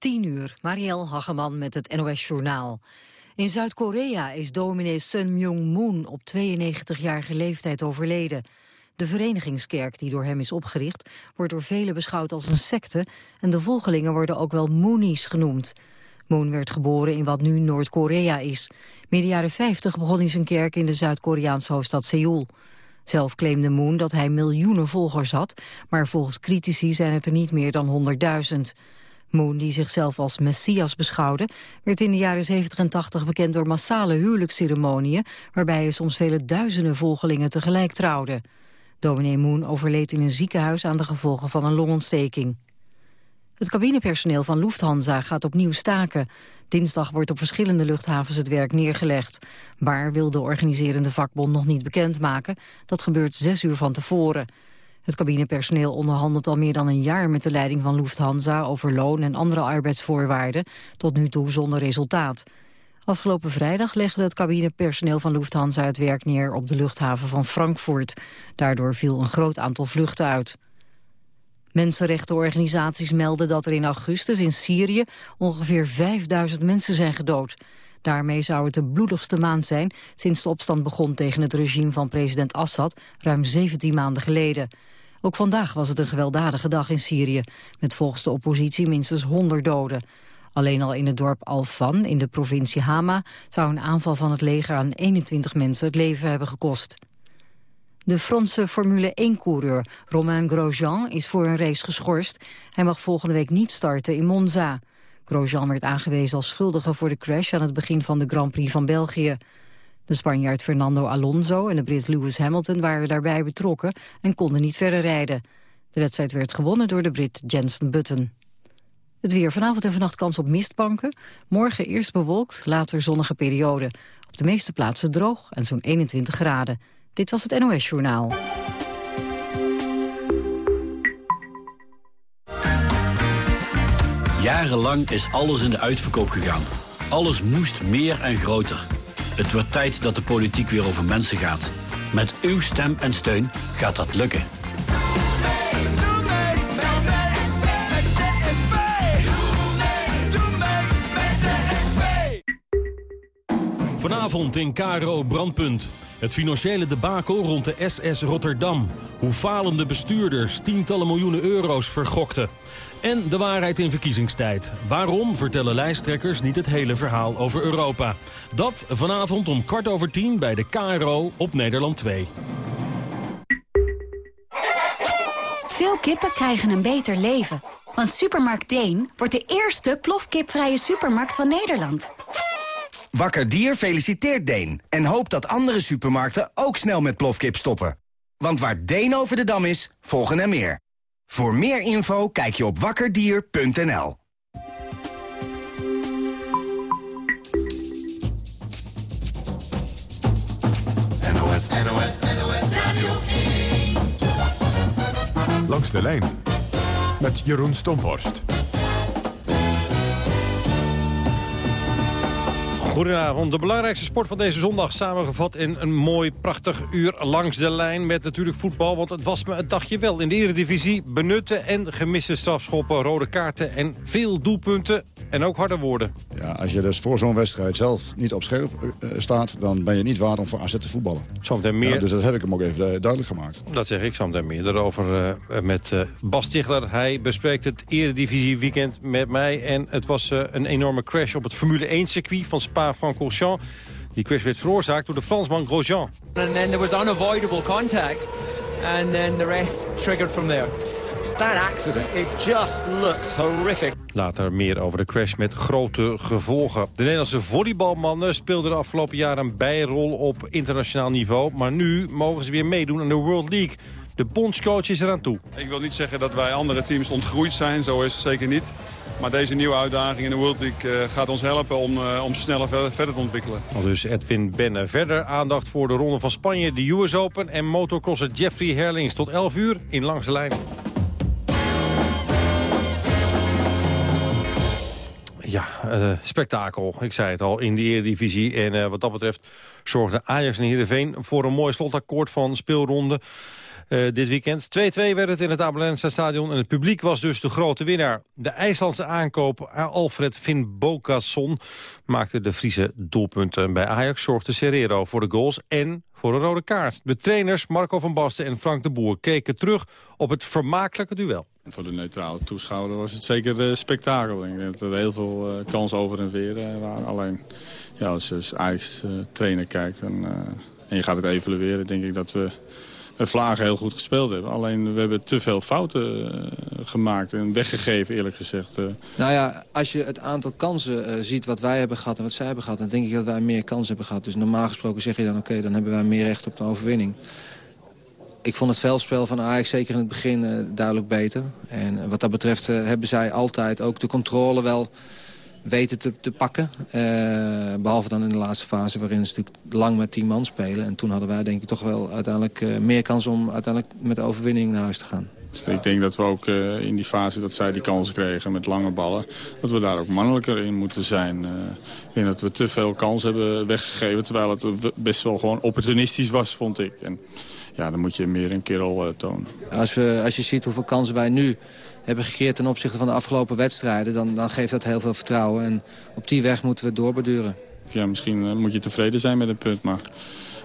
10 uur, Marielle Hageman met het NOS Journaal. In Zuid-Korea is dominee Sun Myung-moon op 92-jarige leeftijd overleden. De verenigingskerk die door hem is opgericht... wordt door velen beschouwd als een secte... en de volgelingen worden ook wel Moonies genoemd. Moon werd geboren in wat nu Noord-Korea is. Midden jaren 50 begon hij zijn kerk in de Zuid-Koreaanse hoofdstad Seoul. Zelf claimde Moon dat hij miljoenen volgers had... maar volgens critici zijn het er niet meer dan 100.000. Moon, die zichzelf als messias beschouwde... werd in de jaren 70 en 80 bekend door massale huwelijksceremoniën... waarbij hij soms vele duizenden volgelingen tegelijk trouwde. Dominee Moon overleed in een ziekenhuis aan de gevolgen van een longontsteking. Het cabinepersoneel van Lufthansa gaat opnieuw staken. Dinsdag wordt op verschillende luchthavens het werk neergelegd. Waar wil de organiserende vakbond nog niet bekendmaken? Dat gebeurt zes uur van tevoren. Het cabinepersoneel onderhandelt al meer dan een jaar met de leiding van Lufthansa over loon en andere arbeidsvoorwaarden, tot nu toe zonder resultaat. Afgelopen vrijdag legde het cabinepersoneel van Lufthansa het werk neer op de luchthaven van Frankfurt. Daardoor viel een groot aantal vluchten uit. Mensenrechtenorganisaties melden dat er in augustus in Syrië ongeveer 5000 mensen zijn gedood. Daarmee zou het de bloedigste maand zijn sinds de opstand begon tegen het regime van president Assad ruim 17 maanden geleden. Ook vandaag was het een gewelddadige dag in Syrië, met volgens de oppositie minstens 100 doden. Alleen al in het dorp Al-Fan in de provincie Hama zou een aanval van het leger aan 21 mensen het leven hebben gekost. De Franse Formule 1-coureur Romain Grosjean is voor een race geschorst. Hij mag volgende week niet starten in Monza. Grosjean werd aangewezen als schuldige voor de crash aan het begin van de Grand Prix van België. De Spanjaard Fernando Alonso en de Brit Lewis Hamilton waren daarbij betrokken en konden niet verder rijden. De wedstrijd werd gewonnen door de Brit Jensen Button. Het weer vanavond en vannacht kans op mistbanken. Morgen eerst bewolkt, later zonnige periode. Op de meeste plaatsen droog en zo'n 21 graden. Dit was het NOS Journaal. Jarenlang is alles in de uitverkoop gegaan. Alles moest meer en groter. Het wordt tijd dat de politiek weer over mensen gaat. Met uw stem en steun gaat dat lukken. Vanavond in Karo Brandpunt. Het financiële debakel rond de SS Rotterdam. Hoe falende bestuurders tientallen miljoenen euro's vergokten. En de waarheid in verkiezingstijd. Waarom vertellen lijsttrekkers niet het hele verhaal over Europa? Dat vanavond om kwart over tien bij de KRO op Nederland 2. Veel kippen krijgen een beter leven. Want Supermarkt Deen wordt de eerste plofkipvrije supermarkt van Nederland. Wakker Dier feliciteert Deen en hoopt dat andere supermarkten ook snel met plofkip stoppen. Want waar Deen over de dam is, volgen er meer. Voor meer info kijk je op wakkerdier.nl. NOS, NOS, NOS Radio 1. Langs de lijn met Jeroen Stomhorst. Goedenavond. De belangrijkste sport van deze zondag samengevat in een mooi, prachtig uur langs de lijn met natuurlijk voetbal. Want het was me een dagje wel. In de Eredivisie benutte en gemiste strafschoppen, rode kaarten en veel doelpunten en ook harde woorden. Ja, als je dus voor zo'n wedstrijd zelf niet op scherp uh, staat, dan ben je niet waard om voor AZ te voetballen. Zometeen meer... Ja, dus dat heb ik hem ook even duidelijk gemaakt. Dat zeg ik zometeen meer erover uh, met uh, Bas Tichler. Hij bespreekt het Eredivisie weekend met mij en het was een enorme crash op het Formule 1 circuit van Spa Spa-Francorchamps. Die crash werd veroorzaakt door de Fransman Grosjean. And then there was unavoidable contact and then the rest triggered from there. That accident, it just looks horrific. Later meer over de crash met grote gevolgen. De Nederlandse volleybalmannen speelden de afgelopen jaren een bijrol op internationaal niveau. Maar nu mogen ze weer meedoen aan de World League. De bondscoach is eraan toe. Ik wil niet zeggen dat wij andere teams ontgroeid zijn, zo is het zeker niet. Maar deze nieuwe uitdaging in de World League uh, gaat ons helpen om, uh, om sneller verder, te ontwikkelen. Dus Edwin Benne. Verder aandacht voor de Ronde van Spanje, de US Open en motocrosser Jeffrey Herlings. Tot 11 uur in Langs de Lijn. Ja, uh, spektakel. Ik zei het al, in de Eredivisie. En wat dat betreft zorgde Ajax en Heerenveen voor een mooi slotakkoord van speelronde. Uh, dit weekend. 2-2 werd het in het Abelensa stadion en het publiek was dus de grote winnaar. De IJslandse aankoop Alfred Finn Bokasson maakte de Friese doelpunten. Bij Ajax zorgde Serrero voor de goals en voor een rode kaart. De trainers Marco van Basten en Frank de Boer keken terug op het vermakelijke duel. Voor de neutrale toeschouwer was het zeker uh, spektakel. Ik denk dat er heel veel uh, kans over en weer uh, waren. Alleen ja, als je Ajax trainer kijkt en, en je gaat het evalueren... denk ik dat we Vlagen heel goed gespeeld hebben. Alleen we hebben te veel fouten gemaakt en weggegeven eerlijk gezegd. Nou ja, als je het aantal kansen ziet wat wij hebben gehad en wat zij hebben gehad... dan denk ik dat wij meer kansen hebben gehad. Dus normaal gesproken zeg je dan oké, dan hebben wij meer recht op de overwinning ik vond het veldspel van Ajax zeker in het begin duidelijk beter. En wat dat betreft hebben zij altijd ook de controle wel weten te, te pakken. Uh, behalve dan in de laatste fase waarin ze natuurlijk lang met tien man spelen. En toen hadden wij denk ik toch wel uiteindelijk meer kans om uiteindelijk met de overwinning naar huis te gaan. Ik denk dat we ook in die fase dat zij die kansen kregen met lange ballen... dat we daar ook mannelijker in moeten zijn. ik denk dat we te veel kans hebben weggegeven... terwijl het best wel gewoon opportunistisch was, vond ik. En, ja, dan moet je meer een kerel uh, tonen. Als, we, als je ziet hoeveel kansen wij nu hebben gecreëerd ten opzichte van de afgelopen wedstrijden... Dan, dan geeft dat heel veel vertrouwen. En op die weg moeten we doorbeduren. Ja, misschien uh, moet je tevreden zijn met een punt, maar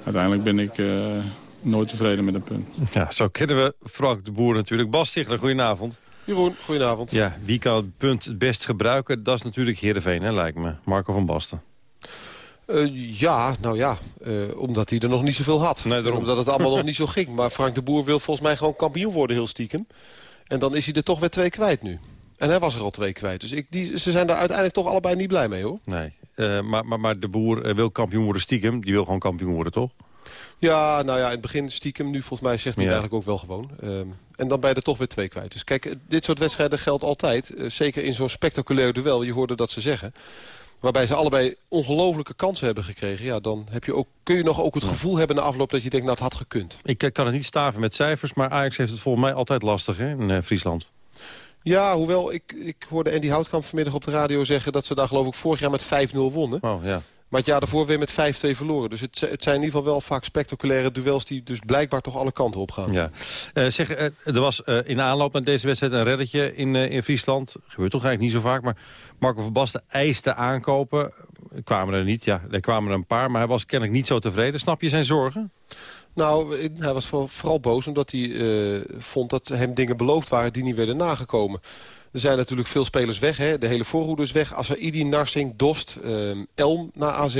uiteindelijk ben ik... Uh, nooit tevreden met een punt. Ja, zo kennen we Frank de Boer natuurlijk. Bas Stigler, goedenavond. Jeroen, goedenavond. Ja, wie kan het punt het best gebruiken? Dat is natuurlijk Heerenveen, hè, lijkt me. Marco van Basten. Uh, ja, nou ja, uh, omdat hij er nog niet zoveel had. Nee, omdat het allemaal nog niet zo ging. Maar Frank de Boer wil volgens mij gewoon kampioen worden, heel stiekem. En dan is hij er toch weer twee kwijt nu. En hij was er al twee kwijt. Dus ik, die, ze zijn daar uiteindelijk toch allebei niet blij mee, hoor. Nee, uh, maar, maar, maar de Boer wil kampioen worden stiekem. Die wil gewoon kampioen worden, toch? Ja, nou ja, in het begin stiekem. Nu volgens mij zegt hij ja. eigenlijk ook wel gewoon. Um, en dan ben je er toch weer twee kwijt. Dus kijk, dit soort wedstrijden geldt altijd. zeker in zo'n spectaculair duel. Je hoorde dat ze zeggen waarbij ze allebei ongelofelijke kansen hebben gekregen... Ja, dan heb je ook, kun je nog ook het gevoel hebben na afloop dat je denkt... nou, het had gekund. Ik kan het niet staven met cijfers, maar Ajax heeft het volgens mij altijd lastig hè, in uh, Friesland. Ja, hoewel ik, ik hoorde Andy Houtkamp vanmiddag op de radio zeggen... dat ze daar geloof ik vorig jaar met 5-0 wonnen. Oh, ja. Maar het jaar daarvoor weer met 5-2 verloren. Dus het, het, zijn in ieder geval wel vaak spectaculaire duels... die dus blijkbaar toch alle kanten op gaan. Ja. Uh, zeg, uh, er was uh, in aanloop naar deze wedstrijd een reddetje in, in Friesland. Gebeurt toch eigenlijk niet zo vaak. Maar Marco van Basten eiste aankopen. Kwamen er niet, ja, er kwamen er een paar. Maar hij was kennelijk niet zo tevreden. Snap je zijn zorgen? Nou, hij was vooral boos omdat hij vond dat hem dingen beloofd waren... die niet werden nagekomen. Er zijn natuurlijk veel spelers weg. Hè? De hele voorhoede is weg. Asaidi, Narsing, Dost, um, Elm naar AZ.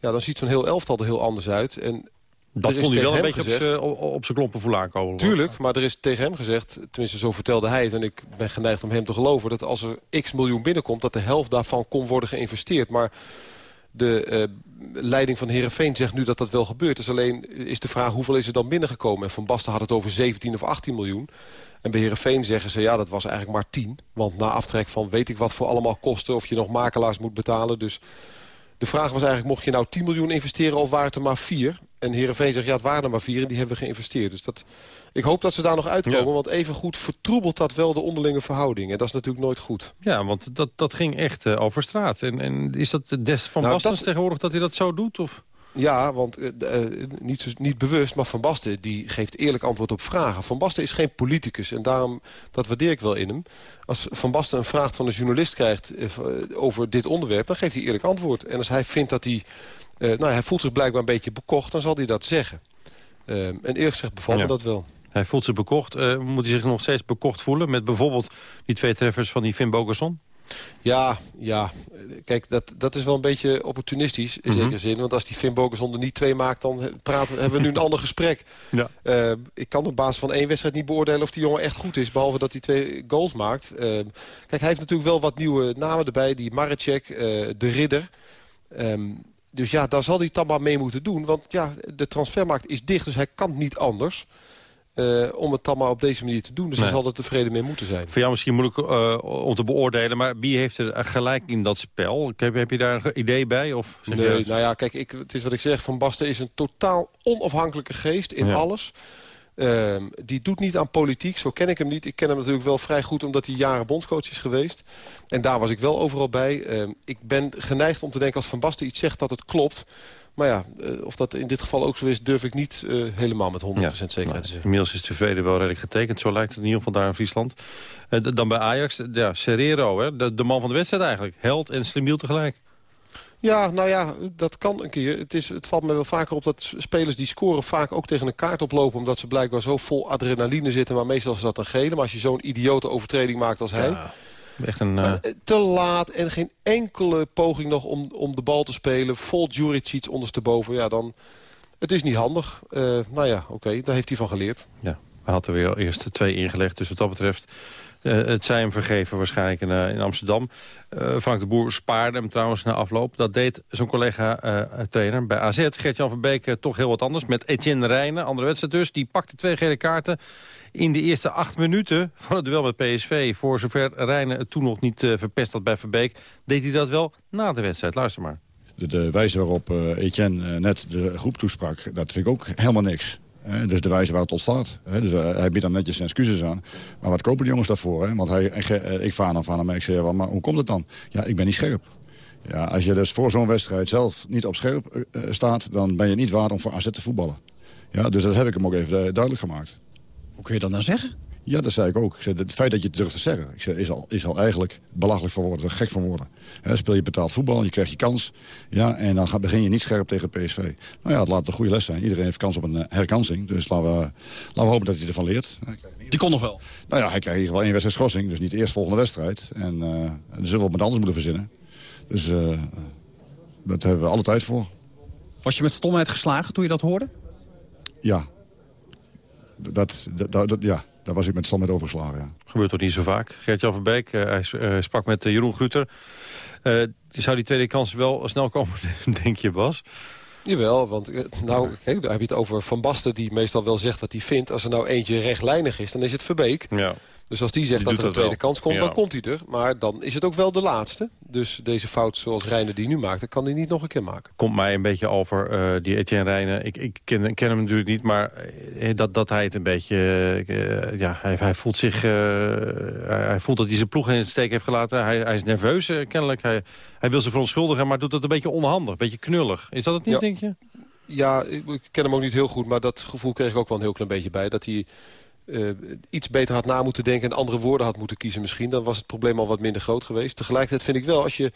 Ja, dan ziet zo'n heel elftal er heel anders uit. En dat kon hij wel een beetje gezegd, op, op zijn klompen voelen aankomen. Tuurlijk, maar er is tegen hem gezegd, tenminste zo vertelde hij het... en ik ben geneigd om hem te geloven... dat als er x miljoen binnenkomt, dat de helft daarvan kon worden geïnvesteerd. Maar de uh, leiding van Herenveen zegt nu dat dat wel gebeurt. Dus alleen is de vraag hoeveel is er dan binnengekomen. En Van Basten had het over 17 of 18 miljoen. En bij Herenveen zeggen ze, ja, dat was eigenlijk maar 10. Want na aftrek van weet ik wat voor allemaal kosten... of je nog makelaars moet betalen. Dus de vraag was eigenlijk, mocht je nou 10 miljoen investeren... of waren het er maar 4? En Herenveen zegt, ja, het waren er maar 4 en die hebben we geïnvesteerd. Dus dat, ik hoop dat ze daar nog uitkomen. Ja. Want even goed vertroebelt dat wel de onderlinge verhouding. En dat is natuurlijk nooit goed. Ja, want dat, dat ging echt uh, over straat. En, en is dat des van nou, Bastens dat... tegenwoordig dat hij dat zo doet? Of? Ja, want uh, uh, niet, niet bewust, maar Van Basten die geeft eerlijk antwoord op vragen. Van Basten is geen politicus en daarom, dat waardeer ik wel in hem. Als Van Basten een vraag van een journalist krijgt uh, over dit onderwerp... dan geeft hij eerlijk antwoord. En als hij vindt dat hij... nou, hij voelt zich blijkbaar een beetje bekocht, dan zal hij dat zeggen. en eerlijk gezegd bevalt ja. me dat wel. Hij voelt zich bekocht. moet hij zich nog steeds bekocht voelen... met bijvoorbeeld die twee treffers van die Finn Bogerson? Ja, ja. Kijk, dat, dat is wel een beetje opportunistisch in mm -hmm. zekere zin. Want als die Finn Bogerson er niet twee maakt, dan praten, hebben we nu een ander gesprek. Ja. Uh, ik kan op basis van één wedstrijd niet beoordelen of die jongen echt goed is. Behalve dat hij twee goals maakt. Uh, kijk, hij heeft natuurlijk wel wat nieuwe namen erbij. Die Maracek, uh, de Ridder. Um, dus ja, daar zal hij dan maar mee moeten doen. Want ja, de transfermarkt is dicht, dus hij kan niet anders. Uh, om het dan maar op deze manier te doen. Dus nee. daar zal er tevreden mee moeten zijn. Voor jou misschien moeilijk uh, om te beoordelen... maar wie heeft er gelijk in dat spel? Heb, heb je daar een idee bij? Of nee, je... nou ja, kijk, ik, het is wat ik zeg. Van Basten is een totaal onafhankelijke geest in ja. alles. Ehm, die doet niet aan politiek, zo ken ik hem niet. Ik ken hem natuurlijk wel vrij goed omdat hij jaren bondscoach is geweest. En daar was ik wel overal bij. Ehm, ik ben geneigd om te denken als Van Basten iets zegt dat het klopt. Maar ja, eh, of dat in dit geval ook zo is, durf ik niet uh, helemaal met 100% ja, zekerheid te zeggen. Inmiddels is de Vede wel redelijk getekend, zo lijkt het in ieder geval daar in Friesland. Uh, dan bij Ajax, ja, Serrero, hè, de, de, man van de wedstrijd eigenlijk. Held en slimiel tegelijk. Ja, nou ja, dat kan een keer. Het, is, het valt me wel vaker op dat spelers die scoren vaak ook tegen een kaart oplopen... omdat ze blijkbaar zo vol adrenaline zitten, maar meestal is dat een gele. Maar als je zo'n idiote overtreding maakt als hij... Echt een, uh... Te laat en geen enkele poging nog om, om de bal te spelen. Vol Juricic ondersteboven. Ja, dan... Het is niet handig. Uh, nou ja, oké, daar heeft hij van geleerd. Ja, hij had er weer eerst twee ingelegd. Dus wat dat betreft het zijn hem vergeven waarschijnlijk in, in Amsterdam. Uh, Frank de Boer spaarde hem trouwens na afloop. Dat deed zijn collega-trainer bij AZ, Gert-Jan van Beek, toch heel wat anders. Met Etienne Rijnen, andere wedstrijd dus. Die pakte twee gele kaarten in de eerste acht minuten van het duel met PSV. Voor zover Rijnen het toen nog niet verpest had bij Verbeek... deed hij dat wel na de wedstrijd. Luister maar. De, de wijze waarop Etienne net de groep toesprak, dat vind ik ook helemaal niks dus de wijze waar het ontstaat. dus uh, hij biedt dan netjes zijn excuses aan. Maar wat kopen de jongens daarvoor? Want hij, uh, ik vaar dan van hem en ik zeg, maar hoe komt het dan? Ja, ik ben niet scherp. Ja, als je dus voor zo'n wedstrijd zelf niet op scherp uh, staat... dan ben je niet waard om voor AZ te voetballen. Ja, dus dat heb ik hem ook even duidelijk gemaakt. Hoe kun je dat nou zeggen? Ja, dat zei ik ook. Ik zei, het feit dat je het durft te zeggen ik zei, is, al, is al eigenlijk belachelijk van woorden, gek van woorden. speel je betaald voetbal, je krijgt je kans. Ja, en dan begin je niet scherp tegen PSV. Nou ja, het laat een goede les zijn. Iedereen heeft kans op een uh, herkansing. Dus laten we, laten we hopen dat hij ervan leert. Die kon nog wel? Nou ja, hij krijgt in ieder geval één wedstrijd schorsing. Dus niet de volgende wedstrijd. En uh, dan zullen we wat anders moeten verzinnen. Dus uh, dat hebben we alle tijd voor. Was je met stomheid geslagen toen je dat hoorde? Ja. Dat, dat, dat, ja, daar was ik met met overgeslagen, ja. Gebeurt toch niet zo vaak. Gert-Jan van Beek, uh, hij uh, sprak met uh, Jeroen Gruter. zou die tweede kans wel snel komen, denk je, Bas? Jawel, want nou, kijk, daar heb je het over Van Basten... die meestal wel zegt wat hij vindt. Als er nou eentje rechtlijnig is, dan is het Verbeek. Ja. Dus als die zegt dat er een tweede kans komt, dan komt hij er. Maar dan is het ook wel de laatste. Dus deze fout zoals Reiner die nu maakt, kan hij niet nog een keer maken. Komt mij een beetje over, uh, die Etienne Reiner. Ik, ik ken, ken, hem natuurlijk niet, maar uh, dat, dat hij het een beetje... Uh, ja, hij, hij, voelt zich... hij voelt dat hij zijn ploeg in het steek heeft gelaten. Hij, hij is nerveus, kennelijk. Hij, hij wil zich verontschuldigen, maar doet dat een beetje onhandig. Een beetje knullig. Is dat het niet, denk je? Ja, ik ken hem ook niet heel goed, maar dat gevoel kreeg ik ook wel een heel klein beetje bij. Dat hij uh, iets beter had na moeten denken... en andere woorden had moeten kiezen misschien... dan was het probleem al wat minder groot geweest. Tegelijkertijd vind ik wel, als je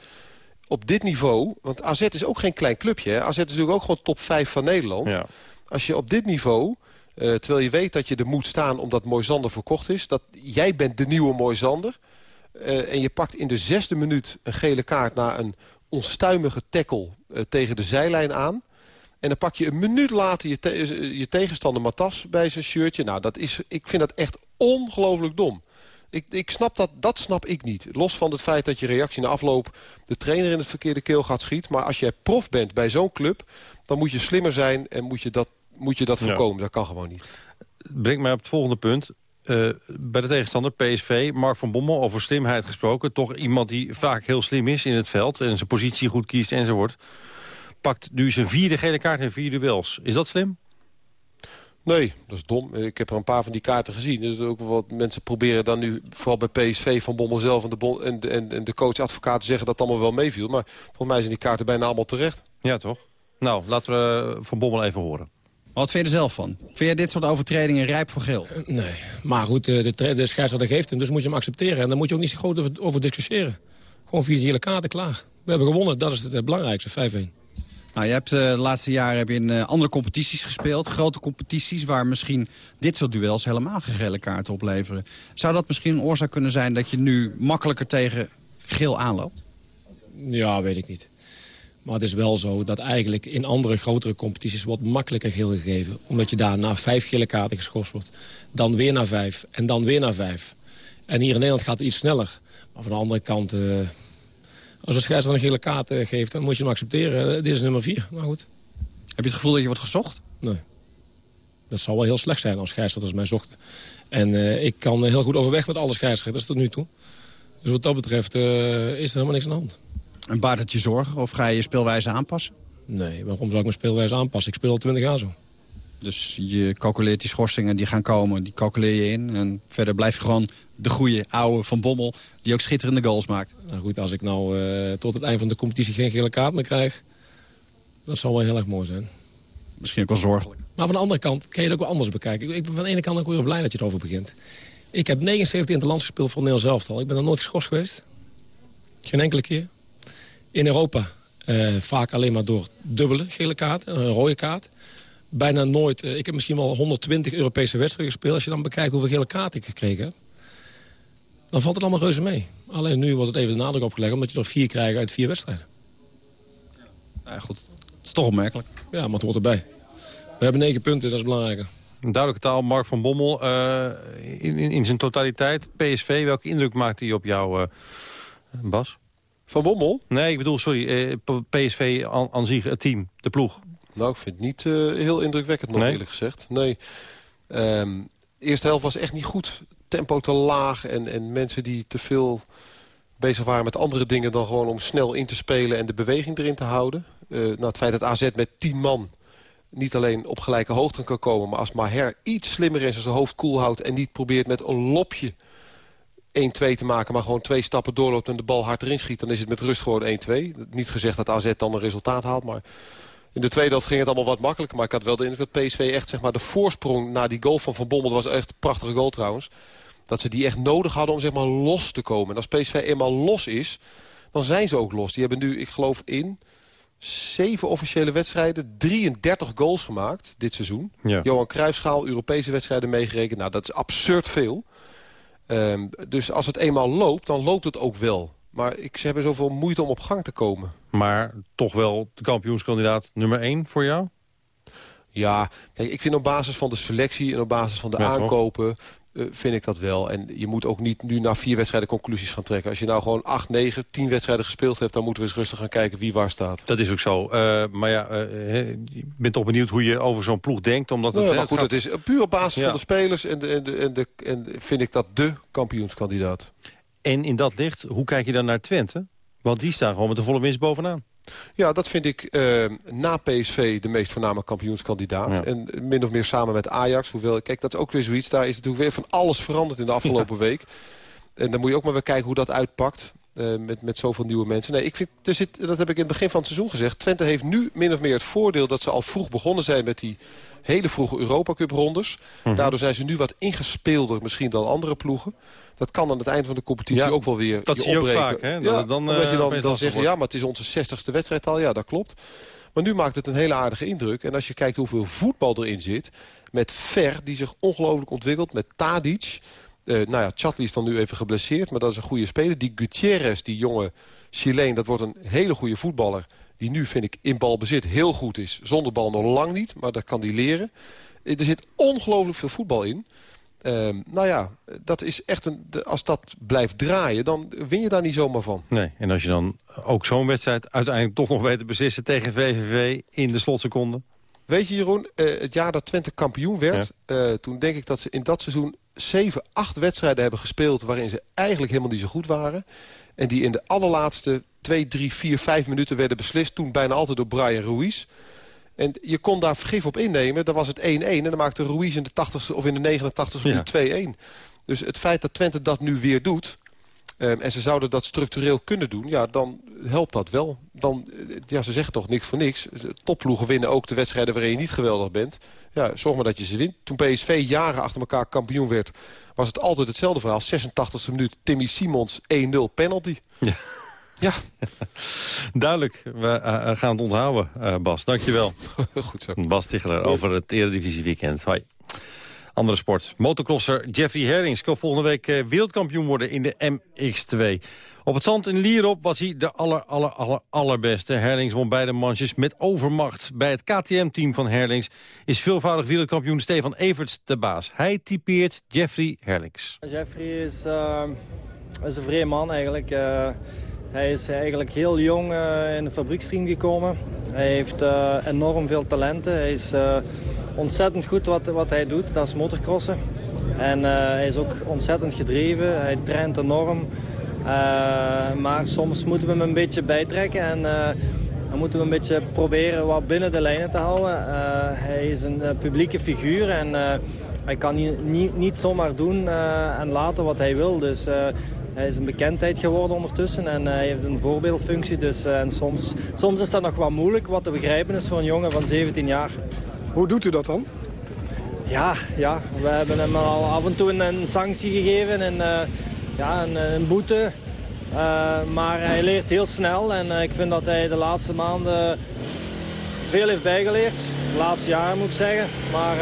op dit niveau... want AZ is ook geen klein clubje. Hè? AZ is natuurlijk ook gewoon top 5 van Nederland. Ja. Als je op dit niveau... Uh, terwijl je weet dat je er moet staan omdat Moisander verkocht is... dat jij bent de nieuwe Moisander... Uh, en je pakt in de zesde minuut een gele kaart... na een onstuimige tackle tegen de zijlijn aan... En dan pak je een minuut later je, je tegenstander Matas bij zijn shirtje. Nou, dat is, ik vind dat echt ongelooflijk dom. Ik, ik snap dat, dat snap ik niet. Los van het feit dat je reactie na afloop de trainer in het verkeerde keel gaat schieten. Maar als jij prof bent bij zo'n club, dan moet je slimmer zijn en moet je dat, moet je dat voorkomen. Dat kan gewoon niet. Brengt mij op het volgende punt. Uh, bij de tegenstander PSV, Mark van Bommel, over slimheid gesproken. Toch iemand die vaak heel slim is in het veld en zijn positie goed kiest enzovoort pakt nu zijn vierde gele kaart en vier duels. Is dat slim? Nee, dat is dom. Ik heb er een paar van die kaarten gezien. Dus ook wat mensen proberen dan nu, vooral bij PSV van Bommel zelf... en de, en, en, en de coach-advocaat zeggen dat het allemaal wel meeviel. Maar volgens mij zijn die kaarten bijna allemaal terecht. Ja, toch? Nou, laten we eh, Van Bommel even horen. Wat vind je er zelf van? Vind je dit soort overtredingen rijp voor geel? Eh, nee, maar goed, eh, de, de, de scheidsrechter geeft hem, dus moet je hem accepteren. En daar moet je ook niet zo groot over, over discussiëren. Gewoon vier gele kaarten, klaar. We hebben gewonnen, dat is het belangrijkste, 5-1. Nou, je hebt uh, de laatste jaren heb je in uh, andere competities gespeeld. Grote competities waar misschien dit soort duels helemaal geen gele kaarten opleveren. Zou dat misschien een oorzaak kunnen zijn dat je nu makkelijker tegen geel aanloopt? Ja, weet ik niet. Maar het is wel zo dat eigenlijk in andere grotere competities wordt makkelijker geel gegeven. Omdat je daar na vijf gele kaarten geschorst wordt. Dan weer naar vijf en dan weer naar vijf. En hier in Nederland gaat het iets sneller. Maar van de andere kant... Uh, als een scheidsrechter een gele kaart eh, geeft, dan moet je hem accepteren. Eh, dit is nummer vier. Nou goed. Heb je het gevoel dat je wordt gezocht? Nee. Dat zou wel heel slecht zijn als scheidsrechters mij zochten. En uh, ik kan heel goed overweg met alle scheidsrechters tot nu toe. Dus wat dat betreft uh, is er helemaal niks aan de hand. En baart het je zorgen of ga je je speelwijze aanpassen? Nee, waarom zou ik mijn speelwijze aanpassen? Ik speel al 20 jaar zo. Dus je calculeert die schorsingen die gaan komen, die calculeer je in. En verder blijf je gewoon de goede oude Van Bommel... die ook schitterende goals maakt. Nou goed, als ik nou uh, tot het eind van de competitie geen gele kaart meer krijg... dat zal wel heel erg mooi zijn. Misschien ook wel zorgelijk. Maar van de andere kant kan je het ook wel anders bekijken. Ik ben van de ene kant ook weer blij dat je erover begint. Ik heb 79 in het land gespeeld voor Nederland zelf Ik ben er nooit geschorst geweest. Geen enkele keer. In Europa uh, vaak alleen maar door dubbele gele kaart, een rode kaart. Bijna nooit, uh, ik heb misschien wel 120 Europese wedstrijden gespeeld. Als je dan bekijkt hoeveel gele kaarten ik gekregen heb... dan valt het allemaal reuze mee. Alleen nu wordt het even de nadruk opgelegd... omdat je er vier krijgt uit vier wedstrijden. Ja, goed. Het is toch opmerkelijk. Ja, maar het hoort erbij. We hebben negen punten, dat is belangrijker. Duidelijke taal, Mark van Bommel. Uh, in, in, in, zijn totaliteit, PSV, welke indruk maakt hij op jou, uh, Bas? Van Bommel? Nee, ik bedoel, sorry, uh, PSV aan zich, het team, de ploeg. Nou, ik vind het niet heel indrukwekkend nog, nee? eerlijk gezegd. Nee. Um, de eerste helft was echt niet goed. Tempo te laag en, en mensen die te veel bezig waren met andere dingen... dan gewoon om snel in te spelen en de beweging erin te houden. nou, het feit dat AZ met tien man niet alleen op gelijke hoogte kan komen... maar als Maher iets slimmer is en zijn hoofd koel houdt... en niet probeert met een lopje 1-2 te maken... maar gewoon twee stappen doorloopt en de bal hard erin schiet... dan is het met rust gewoon 1-2. Niet gezegd dat AZ dan een resultaat haalt, maar... In de tweede helft ging het allemaal wat makkelijker. Maar ik had wel de indruk dat PSV echt zeg maar, de voorsprong... na die goal van Van Bommel, dat was echt een prachtige goal trouwens... dat ze die echt nodig hadden om zeg maar, los te komen. En als PSV eenmaal los is, dan zijn ze ook los. Die hebben nu, ik geloof in zeven officiële wedstrijden, 33 goals gemaakt dit seizoen. Ja. Johan Cruijffschaal, Europese wedstrijden meegerekend. Nou, dat is absurd veel. Um, dus als het eenmaal loopt, dan loopt het ook wel. Maar ik, ze hebben zoveel moeite om op gang te komen. Maar toch wel de kampioenskandidaat nummer 1 voor jou? Ja, kijk, ik vind op basis van de selectie en op basis van de ja, aankopen... Uh, vind ik dat wel. En je moet ook niet nu na vier wedstrijden conclusies gaan trekken. Als je nou gewoon acht, negen, tien wedstrijden gespeeld hebt... dan moeten we eens rustig gaan kijken wie waar staat. Dat is ook zo. Uh, maar ja, uh, ik ben toch benieuwd hoe je over zo'n ploeg denkt. Omdat het, ja, maar goed, het is puur op basis ja. van de spelers... En, de, en, de, en, de, en vind ik dat de kampioenskandidaat. En in dat licht, hoe kijk je dan naar Twente? Want die staan gewoon met de volle winst bovenaan. Ja, dat vind ik uh, na PSV de meest voorname kampioenskandidaat. Ja. En min of meer samen met Ajax. Hoewel, kijk, dat is ook weer zoiets. Daar is natuurlijk weer van alles veranderd in de afgelopen ja. week. En dan moet je ook maar weer kijken hoe dat uitpakt. Uh, met, met zoveel nieuwe mensen. Nee, ik vind, er zit, dat heb ik in het begin van het seizoen gezegd. Twente heeft nu min of meer het voordeel dat ze al vroeg begonnen zijn met die hele vroege Europa Cup rondes. -hmm. Daardoor zijn ze nu wat ingespeelder misschien dan andere ploegen. Dat kan aan het eind van de competitie ja, ook wel weer dat je zie je opbreken. ook vaak, hè? Ja, dat dan, omdat je dan, uh, dan zeggen, ja, maar het is onze 60ste wedstrijd al. Ja, dat klopt. Maar nu maakt het een hele aardige indruk. En als je kijkt hoeveel voetbal erin zit... met Ver, die zich ongelooflijk ontwikkelt, met Tadic... Uh, nou ja, Chatli is dan nu even geblesseerd, maar dat is een goede speler. Die Gutierrez, die jonge Chileen, dat wordt een hele goede voetballer... die nu, vind ik, in balbezit heel goed is. Zonder bal nog lang niet, maar dat kan die leren. Er zit ongelooflijk veel voetbal in. Um, nou ja, dat is echt een, als dat blijft draaien, dan win je daar niet zomaar van. Nee, en als je dan ook zo'n wedstrijd uiteindelijk toch nog weet te beslissen tegen VVV in de slotseconde? Weet je Jeroen, uh, het jaar dat Twente kampioen werd, ja. uh, toen denk ik dat ze in dat seizoen 7, 8 wedstrijden hebben gespeeld waarin ze eigenlijk helemaal niet zo goed waren. En die in de allerlaatste 2, 3, 4, 5 minuten werden beslist. Toen bijna altijd door Brian Ruiz. En je kon daar vergif op innemen. Dan was het 1-1 en dan maakte Ruiz in de 80ste of in de 89ste minuut ja. 2-1. Dus het feit dat Twente dat nu weer doet... Um, en ze zouden dat structureel kunnen doen, ja, dan helpt dat wel. Dan, ja, ze zeggen toch niks voor niks. Topploegen winnen ook de wedstrijden waarin je niet geweldig bent. Ja, zorg maar dat je ze wint. Toen PSV jaren achter elkaar kampioen werd... was het altijd hetzelfde verhaal. 86e minuut, Timmy Simons, 1-0 penalty. Ja. Ja. Duidelijk. We uh, gaan het onthouden, uh, Bas. Dankjewel. Goed zo. Bas Ticheler over het Eredivisie weekend. Hoi. Andere sport. Motocrosser Jeffrey Herrings kan volgende week wereldkampioen worden in de MX2. Op het zand in Lierop was hij de aller, aller, aller, allerbeste. Herlings won beide manches met overmacht. Bij het KTM-team van Herlings is veelvoudig wereldkampioen Stefan Everts de baas. Hij typeert Jeffrey Herlings. Jeffrey is, uh, is een vreemd man eigenlijk. Uh, hij is eigenlijk heel jong uh, in de fabrieksteam gekomen. Hij heeft uh, enorm veel talenten. Hij is uh, ontzettend goed wat, wat hij doet, dat is motocrossen. En hij is ook ontzettend gedreven. Hij traint enorm. maar soms moeten we hem een beetje bijtrekken. En moeten we een beetje proberen wat binnen de lijnen te houden. hij is een publieke figuur en hij kan niet, niet, niet zomaar doen en laten wat hij wil. Dus hij is een bekendheid geworden ondertussen en hij heeft een voorbeeldfunctie. Dus, en soms, soms is dat nog wat moeilijk wat te begrijpen is voor een jongen van 17 jaar. Hoe doet u dat dan? Ja, ja, we hebben hem al af en toe een, sanctie gegeven en uh, ja, een, een boete. Uh, maar hij leert heel snel en uh, ik vind dat hij de laatste maanden veel heeft bijgeleerd. De laatste jaren moet ik zeggen. Maar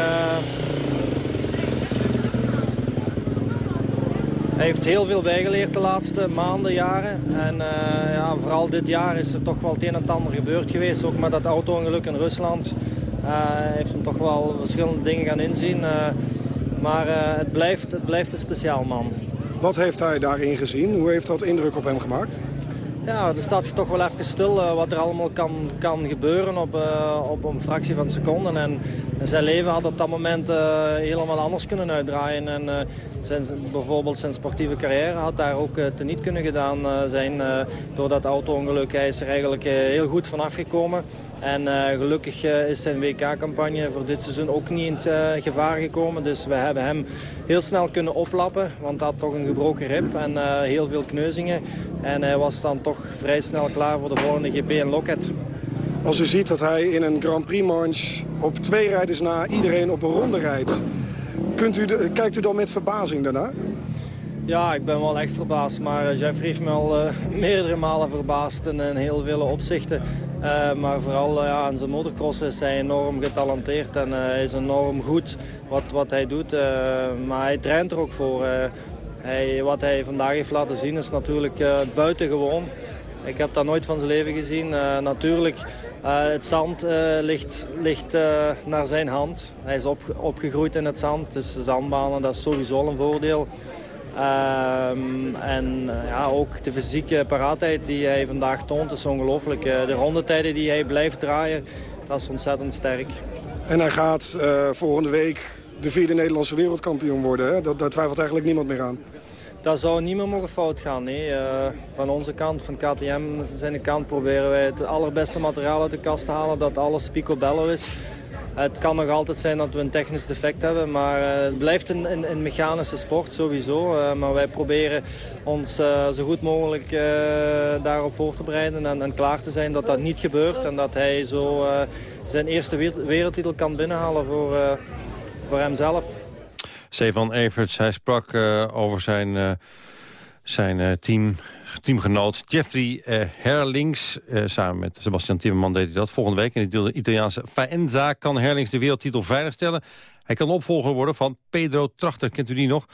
heeft heel veel bijgeleerd de laatste maanden, jaren. En ja, vooral dit jaar is er toch wel het een en het ander gebeurd geweest. Ook met dat auto-ongeluk in Rusland. Hij heeft hem toch wel verschillende dingen gaan inzien. Eh, maar eh, het, blijft, het blijft een speciaal man. Wat heeft hij daarin gezien? Hoe heeft dat indruk op hem gemaakt? Ja, er staat je toch wel even stil uh, wat er allemaal kan, kan gebeuren op, uh, op een fractie van seconden. En, zijn leven had op dat moment uh, helemaal anders kunnen uitdraaien. En zijn, bijvoorbeeld zijn sportieve carrière had daar ook teniet kunnen gedaan zijn. door dat auto-ongeluk. Hij is er eigenlijk heel goed van afgekomen. En gelukkig is zijn WK-campagne voor dit seizoen ook niet in het gevaar gekomen. Dus we hebben hem heel snel kunnen oplappen. Want hij had toch een gebroken rib en heel veel kneuzingen. En hij was dan toch vrij snel klaar voor de volgende GP in Loket. Als u ziet dat hij in een Grand Prix manche op twee rijders na iedereen op een ronde rijdt... Kunt u kijkt u dan met verbazing daarna? Ja, ik ben wel echt verbaasd. Maar Jeffrey heeft me al uh, meerdere malen verbaasd in, heel veel opzichten. Uh, maar vooral in zijn motocross is hij enorm getalenteerd en hij is enorm goed wat, wat hij doet. maar hij traint er ook voor. Hij, wat hij vandaag heeft laten zien is natuurlijk buitengewoon. Ik heb dat nooit van zijn leven gezien. Natuurlijk, het zand ligt, ligt naar zijn hand. Hij is op, opgegroeid in het zand, dus de zandbanen, dat is sowieso een voordeel. Ehm, en ja, ook de fysieke paraatheid die hij vandaag toont is ongelooflijk. de rondetijden die hij blijft draaien, dat is ontzettend sterk. En hij gaat volgende week de vierde Nederlandse wereldkampioen worden. Hè? Dat, daar twijfelt eigenlijk niemand meer aan dat zou niet meer mogen fout gaan. Nee. Uh, van onze kant, van KTM zijn kant, proberen wij het allerbeste materiaal uit de kast te halen. Dat alles picobello is. Het kan nog altijd zijn dat we een technisch defect hebben, maar uh, het blijft een, een, een, mechanische sport sowieso. Uh, maar wij proberen ons zo goed mogelijk daarop voor te bereiden en, klaar te zijn dat dat niet gebeurt. En dat hij zo zijn eerste wereldtitel kan binnenhalen voor, voor hemzelf. Stefan Everts, hij sprak over zijn, zijn team, teamgenoot Jeffrey Herlings. samen met Sebastian Timmerman deed hij dat. Volgende week in de Italiaanse Faenza kan Herlings de wereldtitel veiligstellen. Hij kan opvolger worden van Pedro Trachter. Kent u die nog?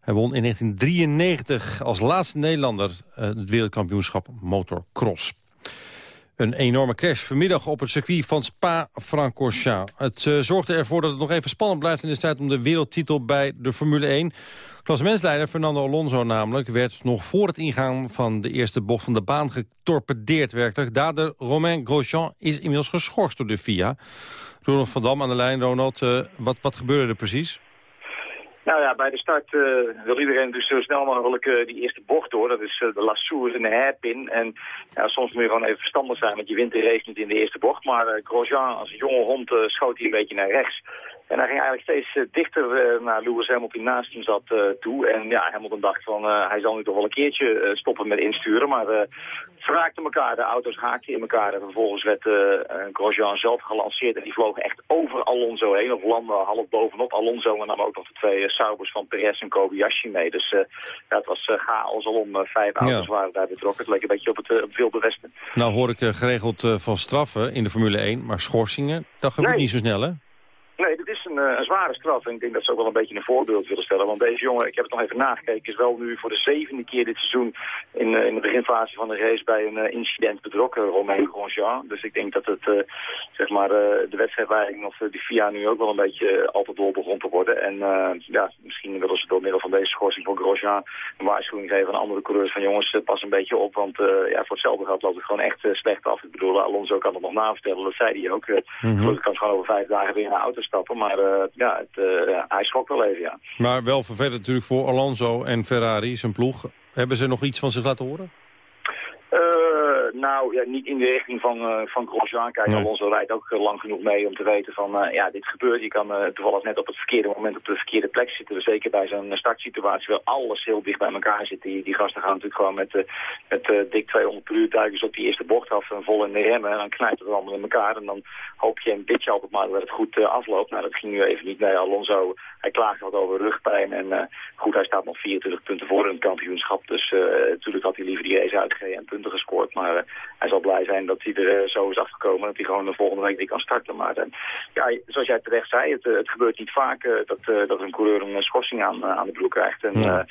Hij won in 1993 als laatste Nederlander het wereldkampioenschap motocross. Een enorme crash vanmiddag op het circuit van Spa-Francorchamps. Het uh, zorgde ervoor dat het nog even spannend blijft in de strijd om de wereldtitel bij de Formule 1. Klassementsleider Fernando Alonso namelijk werd nog voor het ingaan van de eerste bocht van de baan getorpedeerd werkelijk. Dader Romain Grosjean is inmiddels geschorst door de FIA. Ronald van Dam aan de lijn, Ronald. Uh, wat, wat gebeurde er precies? Nou ja, bij de start uh, wil iedereen dus zo snel mogelijk uh, die eerste bocht door. Dat is uh, de Lassours en de hairpin. En ja, soms moet je gewoon even verstandig zijn, want je wint de race niet in de eerste bocht. Maar Grosjean als jonge hond schoot hij een beetje naar rechts. En hij ging eigenlijk steeds eh, dichter uh, naar Lewis Hamilton naast hem zat uh, toe. En ja, Hamilton dacht van hij zal nu toch wel een keertje stoppen met insturen. Maar ze raakten elkaar, de auto's haakten in elkaar. En vervolgens werd Grosjean zelf gelanceerd. En die vloog echt over Alonso heen. Of landde half bovenop Alonso. En nam ook nog de twee Saubers van Perez en Kobayashi mee. Dus ja, het was chaos alom. vijf auto's waren daar betrokken. Het leek een beetje op het op veel bewesten. Nou hoor ik geregeld van straffen in de Formule 1. Maar schorsingen, dat gebeurt niet zo snel hè? Nee, een, eh, een, zware straf. En ik denk dat ze ook wel een beetje een voorbeeld willen stellen. Want deze jongen, ik heb het nog even nagekeken, is wel nu voor de zevende keer dit seizoen in, uh, in de beginfase van de race bij een uh, incident betrokken, Romain Grosjean. Dus ik denk dat het, zeg maar, de wedstrijdleiding of de FIA nu ook wel een beetje altijd door begon te worden. En ja, misschien willen ze door middel van deze schorsing voor Grosjean een waarschuwing geven aan andere coureurs van jongens, pas een beetje op. Want ja, voor hetzelfde geld loopt het gewoon echt slecht af. Ik bedoel, Alonso kan het nog navertellen, dat zei hij ook. Mm -hmm. Ik kan gewoon over vijf dagen weer naar auto's stappen. Maar ja, het, uh, hij schokt wel even, ja. Maar wel vervelend natuurlijk voor Alonso en Ferrari, zijn ploeg. Hebben ze nog iets van zich laten horen? Nou, ja, niet in de richting van, uh, van Grosjean. Kijk, Alonso rijdt ook lang genoeg mee om te weten van, ja, dit gebeurt. Je kan toevallig net op het verkeerde moment op de verkeerde plek zitten. Zeker bij zo'n startsituatie waar alles heel dicht bij elkaar zit. Die, die gasten gaan natuurlijk gewoon met, met dik 200 per uur duikers op die eerste bocht af en vol in de remmen. En dan knijpt het allemaal in elkaar. En dan hoop je een beetje altijd maar dat het goed afloopt. Nou, dat ging nu even niet bij Alonso. Hij klaagt wat over rugpijn. En goed, hij staat nog 24 punten voor in het kampioenschap. Dus natuurlijk had hij liever die race uitgereden en punten gescoord. Maar hij zal blij zijn dat hij er uh, zo is afgekomen. Dat hij gewoon de volgende week weer kan starten. Maar uh, ja, zoals jij terecht zei, het, het gebeurt niet vaak dat, dat een coureur een schorsing aan, aan de broek krijgt. En, ja.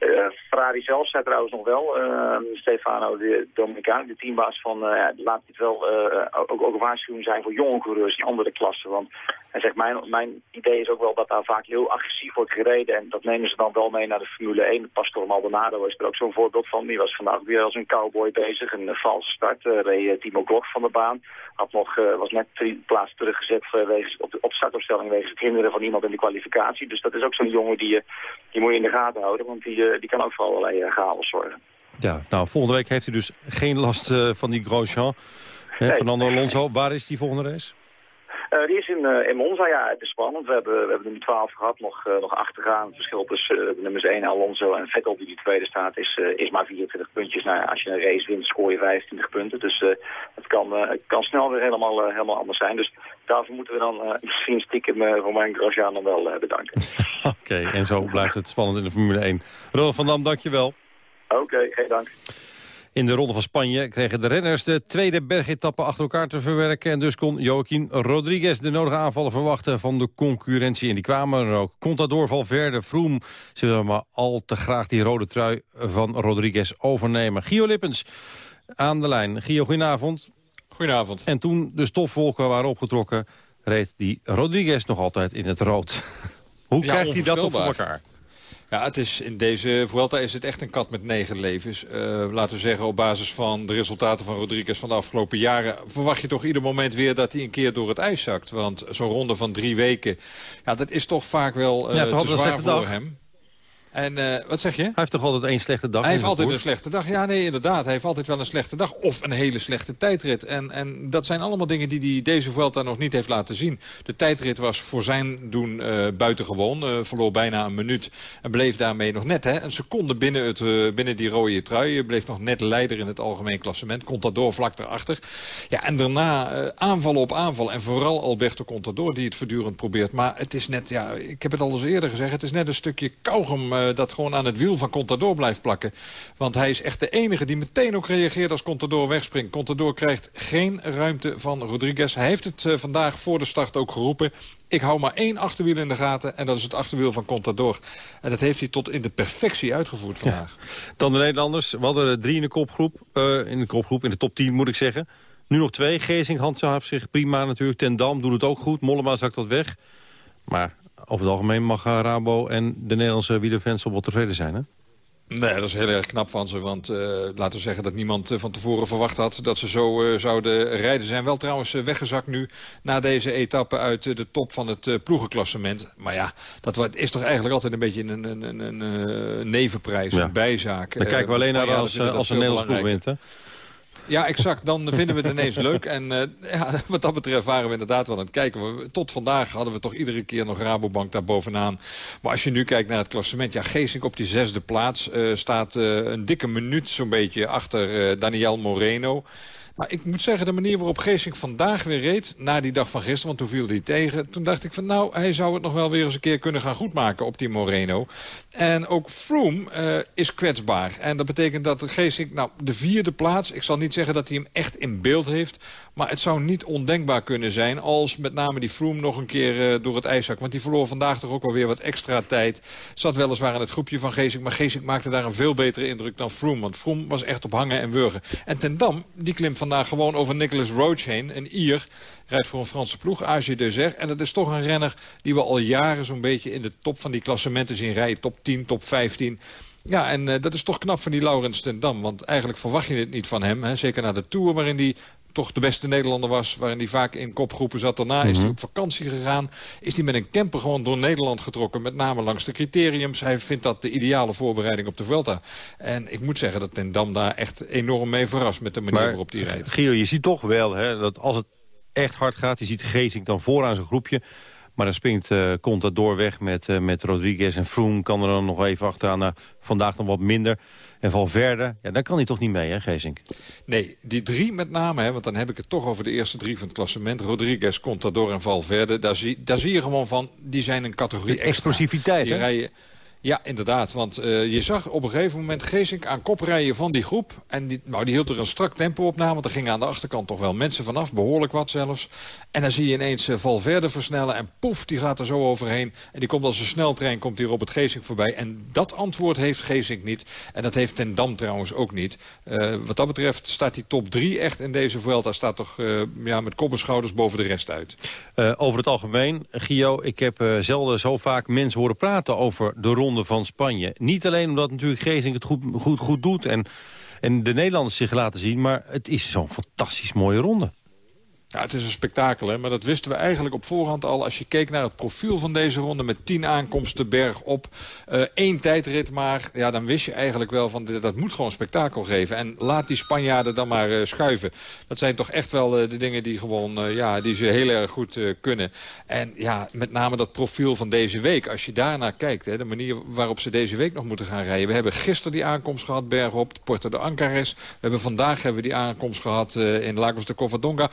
Uh, Ferrari zelf zei trouwens nog wel, uh, Stefano de Dominicani, de teambaas, van uh, laat dit wel ook, ook een waarschuwing zijn voor jonge coureurs in andere klassen. Want hij zegt, mijn, mijn idee is ook wel dat daar vaak heel agressief wordt gereden. En dat nemen ze dan wel mee naar de Formule 1. Pastor Maldonado is er ook zo'n voorbeeld van. Die was vandaag weer als een cowboy bezig. Een valse start. reed Timo Glock van de baan. Had nog, was net drie plaatsen teruggezet wegens, op, de, op startopstelling wegens het hinderen van iemand in de kwalificatie. Dus dat is ook zo'n jongen die, die moet je in de gaten houden. Want die eh, die kan ook voor allerlei uh, chaos zorgen. Ja, nou, volgende week heeft hij dus geen last uh, van die Grosjean. Nee. Fernando Alonso, waar is die volgende race? Uh, die is in, uh, in Monza, ja, het is spannend. We hebben, we hebben nummer 12 gehad, nog, uh, nog achteraan. Het verschil tussen nummers 1 Alonso en Vettel, die die tweede staat, is, is maar 24 puntjes. Nou, als je een race wint, scoor je 25 punten. Dus het, kan, het kan snel weer helemaal, helemaal anders zijn. Dus daarvoor moeten we dan misschien stiekem Romain Grosjean dan wel bedanken. Oké, okay, en zo blijft het spannend in de Formule 1. Ronald van Dam, dankjewel. Oké, okay, geen dank. In de Ronde van Spanje kregen de renners de tweede bergetappe achter elkaar te verwerken. En dus kon Joaquin Rodriguez de nodige aanvallen verwachten van de concurrentie. En die kwamen er ook. Contador Valverde, Vroom. Ze willen maar al te graag die rode trui van Rodriguez overnemen. Gio Lippens aan de lijn. Gio, goedenavond. Goedenavond. En toen de stofwolken waren opgetrokken, reed die Rodriguez nog altijd in het rood. Hoe ja, krijgt hij dat voor elkaar? Ja, het is in deze Vuelta is het echt een kat met negen levens. Uh, laten we zeggen, op basis van de resultaten van Rodriguez van de afgelopen jaren... verwacht je toch ieder moment weer dat hij een keer door het ijs zakt. Want zo'n ronde van drie weken, ja, dat is toch vaak wel uh, ja, te zwaar voor dag. hem. En uh, wat zeg je? Hij heeft toch altijd één slechte dag? Hij heeft altijd een slechte dag. Ja, nee, inderdaad. Hij heeft altijd wel een slechte dag. Of een hele slechte tijdrit. En, en dat zijn allemaal dingen die hij deze Vuelta nog niet heeft laten zien. De tijdrit was voor zijn doen uh, buitengewoon. Uh, verloor bijna een minuut. En bleef daarmee nog net hè, een seconde binnen, het, binnen die rode trui. Bleef nog net leider in het algemeen klassement. Contador vlak erachter. Ja, en daarna aanval op aanval. En vooral Alberto Contador die het voortdurend probeert. Maar het is net, ja, ik heb het al eens eerder gezegd. Het is net een stukje kauwgom uh, dat gewoon aan het wiel van Contador blijft plakken. Want hij is echt de enige die meteen ook reageert als Contador wegspringt. Contador krijgt geen ruimte van Rodriguez. Hij heeft het uh, vandaag voor de start ook geroepen. Ik hou maar één achterwiel in de gaten en dat is het achterwiel van Contador. En dat heeft hij tot in de perfectie uitgevoerd vandaag. Ja. Dan de Nederlanders. We hadden er drie in de kopgroep. Uh, in de kopgroep, in de top 10 moet ik zeggen. Nu nog twee. Gezing handhaft zich prima natuurlijk. Ten Dam doet het ook goed. Mollema zakt dat weg. Maar over het algemeen mag eh, Rabo en de Nederlandse wielerfans op wat tevreden zijn, hè? Nee, dat is heel erg knap van ze. Want uh, laten we zeggen dat niemand uh, van tevoren verwacht had dat ze zo uh, zouden rijden. Ze zijn wel trouwens weggezakt nu na deze etappe uit de top van het ploegenklassement. Maar ja, dat is toch eigenlijk altijd een beetje een, een, een, een nevenprijs, ja. een bijzaak. Dan kijken we alleen naar als, als een Nederlands ploeg wint, hè? Ja, exact. Dan vinden we het ineens leuk. En uh, ja, wat dat betreft waren we inderdaad wel aan het kijken. Tot vandaag hadden we toch iedere keer nog Rabobank daar bovenaan. Maar als je nu kijkt naar het klassement... Ja, Geesink op die zesde plaats uh, staat uh, een dikke minuut zo'n beetje achter Daniel Moreno... Maar ik moet zeggen, de manier waarop Geesink vandaag weer reed... na die dag van gisteren, want toen viel hij tegen... toen dacht ik van nou, hij zou het nog wel weer eens een keer kunnen gaan goedmaken op die Moreno. En ook Froome uh, is kwetsbaar. En dat betekent dat Geesink, nou, de vierde plaats... ik zal niet zeggen dat hij hem echt in beeld heeft... maar het zou niet ondenkbaar kunnen zijn... als met name die Froome nog een keer uh, door het ijs zak. Want die verloor vandaag toch ook wel weer wat extra tijd. Zat weliswaar in het groepje van Geesink... maar Geesink maakte daar een veel betere indruk dan Froome. Want Froome was echt op hangen en wurgen. En Ten Dam, die klimt vandaag gewoon over Nicholas Roach heen. Een Ier rijdt voor een Franse ploeg, AG Dezer. En dat is toch een renner die we al jaren zo'n beetje in de top van die klassementen zien rijden. Top 10, top 15. Ja, en uh, dat is toch knap van die Laurens ten Dam. Want eigenlijk verwacht je het niet van hem. Hè? Zeker na de Tour waarin hij toch de beste Nederlander was... waarin hij vaak in kopgroepen zat. Daarna is hij Mhm. op vakantie gegaan. Is hij met een camper gewoon door Nederland getrokken. Met name langs de criteriums. Hij vindt dat de ideale voorbereiding op de Vuelta. En ik moet zeggen dat Ten Dam daar echt enorm mee verrast... met de manier Maar waarop hij rijdt. Gio, je ziet toch wel hè, dat als het echt hard gaat... je ziet Geesink dan vooraan zijn groepje... maar dan springt eh Contador weg met, eh, met Rodriguez en Froome... kan er dan nog even achteraan. Nou, vandaag dan wat minder. En Valverde, ja, daar kan hij toch niet mee, hè, Geesink? Nee, die drie met name, hè, want dan heb ik het toch over de eerste drie van het klassement. Rodriguez, Contador en Valverde. Daar zie, daar zie je gewoon van, die zijn een categorie De extra. explosiviteit, Die hè? rijden, ja, inderdaad. Want eh, je zag op een gegeven moment Geesink aan kop rijden van die groep. En die, nou, die hield er een strak tempo op na. Want er gingen aan de achterkant toch wel mensen vanaf. Behoorlijk wat zelfs. En dan zie je ineens eh, Valverde versnellen. En poef, die gaat er zo overheen. En die komt als een sneltrein, komt hier Robert Geesink voorbij. En dat antwoord heeft Geesink niet. En dat heeft Ten Dam trouwens ook niet. Eh, wat dat betreft staat die top 3 echt in deze Vuelta. Staat toch ja, met kop en schouders boven de rest uit. Over het algemeen, Gio, ik heb zelden zo vaak mensen horen praten over de ronde van Spanje. Niet alleen omdat natuurlijk Geesink het goed, goed, goed doet en, en de Nederlanders zich laten zien, maar het is zo'n fantastisch mooie ronde. Ja, het is een spektakel, hè? maar dat wisten we eigenlijk op voorhand al. Als je keek naar het profiel van deze ronde met tien aankomsten berg op. eh, één tijdrit maar, ja, dan wist je eigenlijk wel van dat moet gewoon spektakel geven. En laat die Spanjaarden dan maar eh, schuiven. Dat zijn toch echt wel eh, de dingen die, gewoon, ja, die ze heel erg goed kunnen. En ja, met name dat profiel van deze week. Als je daarnaar kijkt, hè, de manier waarop ze deze week nog moeten gaan rijden. We hebben gisteren die aankomst gehad, bergop, Porto de Ancares. We hebben vandaag hebben we die aankomst gehad eh, in Lagos de Covadonga.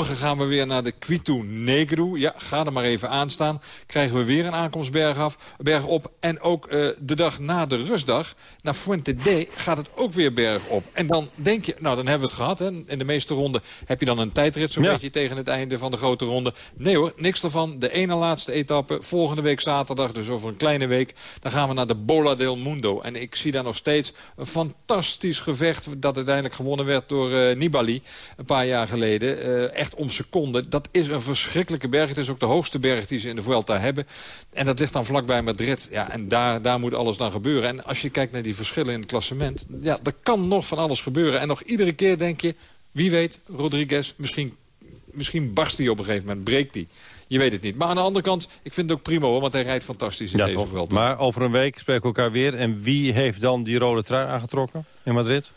Gaan we weer naar de Quito Negru. Ja, ga er maar even aan staan. Krijgen we weer een aankomstberg af, berg op. En ook eh, de dag na de rustdag, naar Fuente D, gaat het ook weer berg op. En dan denk je, nou dan hebben we het gehad. Hè. In de meeste ronden heb je dan een tijdrit zo'n Ja. beetje tegen het einde van de grote ronde. Nee hoor, niks ervan. De ene laatste etappe, volgende week zaterdag, dus over een kleine week. Dan gaan we naar de Bola del Mundo. En ik zie daar nog steeds een fantastisch gevecht... dat uiteindelijk gewonnen werd door eh, Nibali een paar jaar geleden. Eh, echt om seconden. Dat is een verschrikkelijke berg. Het is ook de hoogste berg die ze in de Vuelta hebben. En dat ligt dan vlakbij Madrid. Ja, en daar, daar moet alles dan gebeuren. En als je kijkt naar die verschillen in het klassement... ja, er kan nog van alles gebeuren. En nog iedere keer denk je... wie weet, Rodriguez, misschien, misschien barst hij op een gegeven moment, breekt hij. Je weet het niet. Maar aan de andere kant, ik vind het ook prima hoor, want hij rijdt fantastisch in Ja, deze toch. Vuelta. Maar over een week spreken we elkaar weer. En wie heeft dan die rode trui aangetrokken in Madrid?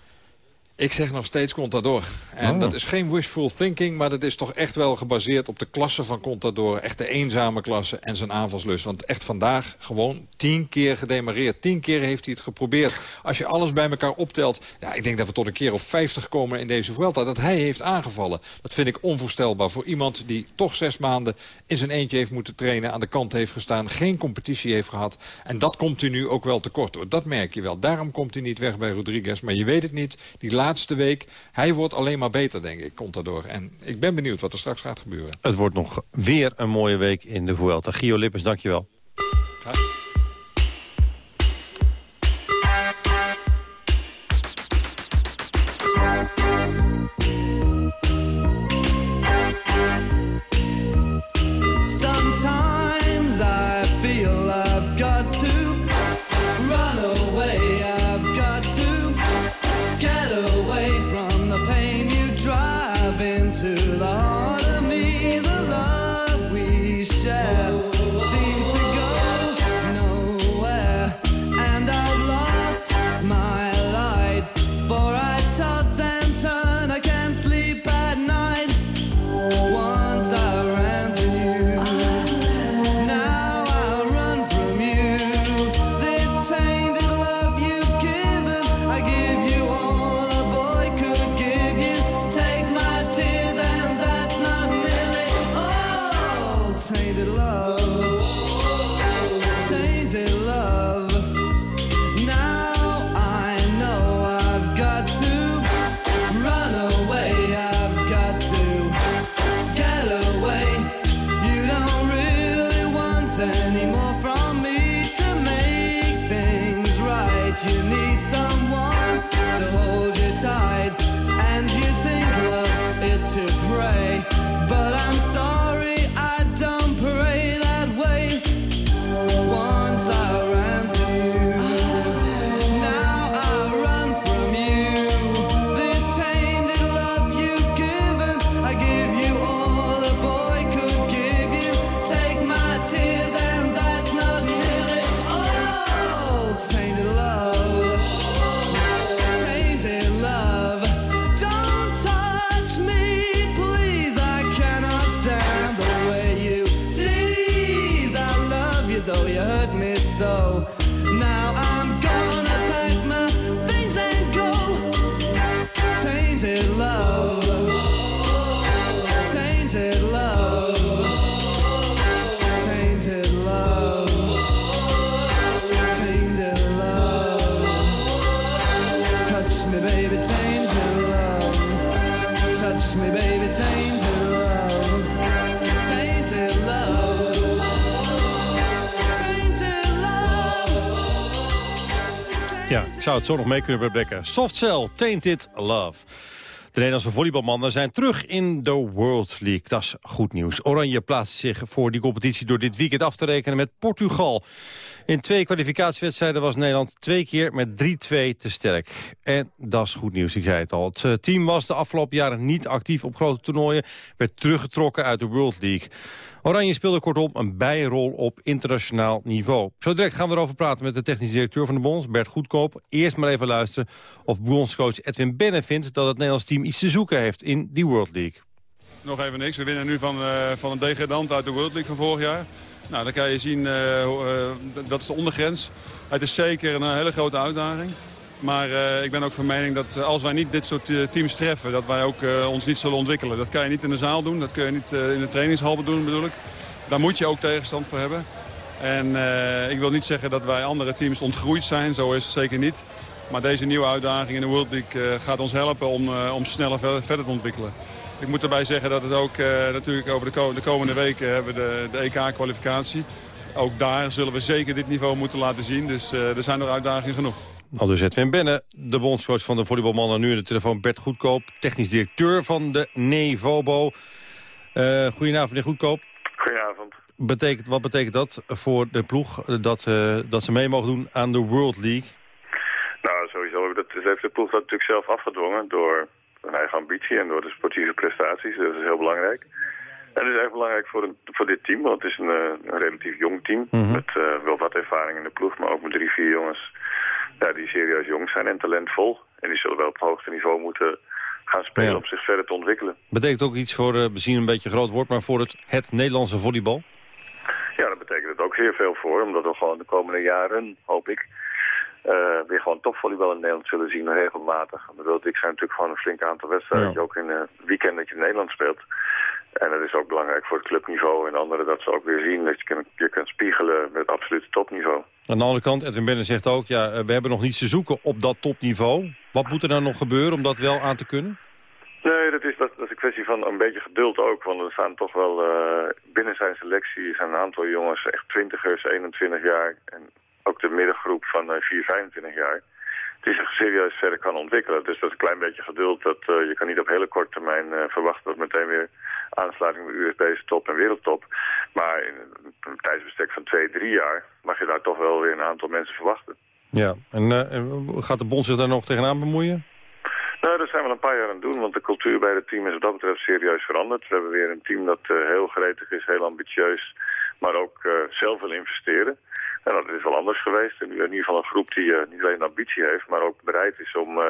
Ik zeg nog steeds Contador. En Oh. dat is geen wishful thinking, maar dat is toch echt wel gebaseerd op de klasse van Contador. Echt de eenzame klasse en zijn aanvalslust. Want echt vandaag gewoon tien keer gedemareerd. Tien keer heeft hij het geprobeerd. Als je alles bij elkaar optelt, ja, ik denk dat we tot een keer of vijftig komen in deze Vuelta. Dat hij heeft aangevallen. Dat vind ik onvoorstelbaar voor iemand die toch zes maanden in zijn eentje heeft moeten trainen. Aan de kant heeft gestaan, geen competitie heeft gehad. En dat komt hij nu ook wel tekort. Dat merk je wel. Daarom komt hij niet weg bij Rodriguez. Maar je weet het niet. Die laatste week, hij wordt alleen maar beter, denk ik, Contador. En ik ben benieuwd wat er straks gaat gebeuren. Het wordt nog weer een mooie week in de Vuelta. Gio Lippens, dankjewel. You zou het zo nog mee kunnen bedekken. Soft Cell, Tainted Love. De Nederlandse volleybalmannen zijn terug in de World League. Dat is goed nieuws. Oranje plaatst zich voor die competitie door dit weekend af te rekenen met Portugal. In twee kwalificatiewedstrijden was Nederland twee keer met 3-2 te sterk. En dat is goed nieuws, ik zei het al. Het eh, team was de afgelopen jaren niet actief op grote toernooien. Werd teruggetrokken uit de World League. Oranje speelde kortom een bijrol op internationaal niveau. Zo direct gaan we erover praten met de technisch directeur van de Bond, Bert Goedkoop. Eerst maar even luisteren of bondscoach Edwin Benne vindt... dat het Nederlands team iets te zoeken heeft in die World League. Nog even niks. We winnen nu van, eh, van een degradant uit de World League van vorig jaar. Nou, dan kan je zien, eh, eh, dat is de ondergrens. Het is zeker een hele grote uitdaging. Maar eh, ik ben ook van mening dat eh, als wij niet dit soort eh, teams treffen... dat wij ook ons niet zullen ontwikkelen. Dat kan je niet in de zaal doen, dat kun je niet in de trainingshal doen bedoel ik. Daar moet je ook tegenstand voor hebben. En ik wil niet zeggen dat wij andere teams ontgroeid zijn, zo is het zeker niet. Maar deze nieuwe uitdaging in de World League gaat ons helpen om, om sneller ver- verder te ontwikkelen. Ik moet erbij zeggen dat het ook natuurlijk over de, ko- de komende weken hebben we de, de EK-kwalificatie. Ook daar zullen we zeker dit niveau moeten laten zien. Dus er zijn nog uitdagingen genoeg. Al dus Edwin Benne, de bondscoach van de volleybalmannen. Nu in de telefoon Bert Goedkoop, technisch directeur van de Nevobo. Eh goedenavond, meneer Goedkoop. Goedenavond. Betekent, wat betekent dat voor de ploeg eh, dat, eh, dat ze mee mogen doen aan de World League? Nou, sowieso. Dat heeft de ploeg dat natuurlijk zelf afgedwongen door hun eigen ambitie en door de sportieve prestaties. Dat is heel belangrijk. En het is erg belangrijk voor, een, voor dit team, want het is een, een relatief jong team. Met eh, wel wat ervaring in de ploeg, maar ook met drie, vier jongens ja, die serieus jong zijn en talentvol. En die zullen wel op het hoogste niveau moeten gaan spelen Ja. om zich verder te ontwikkelen. Betekent ook iets voor, eh, misschien een beetje groot woord, maar voor het, het Nederlandse volleybal? Ja, daar betekent het ook zeer veel voor, omdat we gewoon de komende jaren, hoop ik, eh, weer gewoon topvolleybal in Nederland zullen zien, regelmatig. Dat ik zijn natuurlijk gewoon een flink aantal wedstrijden, dat je ook in het weekend dat je in Nederland speelt. En dat is ook belangrijk voor het clubniveau en anderen, dat ze ook weer zien dat je, kan, je kunt spiegelen met absoluut topniveau. Aan de andere kant, Edwin Benne zegt ook, ja, eh, we hebben nog niets te zoeken op dat topniveau. Wat moet er nou nog gebeuren om dat wel aan te kunnen? Nee, dat is, dat, dat is een kwestie van een beetje geduld ook. Want er staan toch wel eh, binnen zijn selectie zijn een aantal jongens, echt twintigers, 21 jaar. En ook de middengroep van eh 4, 25 jaar. Die zich serieus verder kan ontwikkelen. Dus dat is een klein beetje geduld. Dat, eh, je kan niet op hele korte termijn eh, verwachten dat meteen weer aansluiting met USB's top en wereldtop. Maar in een tijdsbestek van twee, drie jaar mag je daar toch wel weer een aantal mensen verwachten. Ja, en en gaat de bond zich daar nog tegenaan bemoeien? Nou, dat zijn we al een paar jaar aan het doen, want de cultuur bij het team is wat dat betreft serieus veranderd. We hebben weer een team dat heel gretig is, heel ambitieus, maar ook zelf wil investeren. En dat is wel anders geweest. En nu in ieder geval een groep die eh, niet alleen ambitie heeft, maar ook bereid is om eh,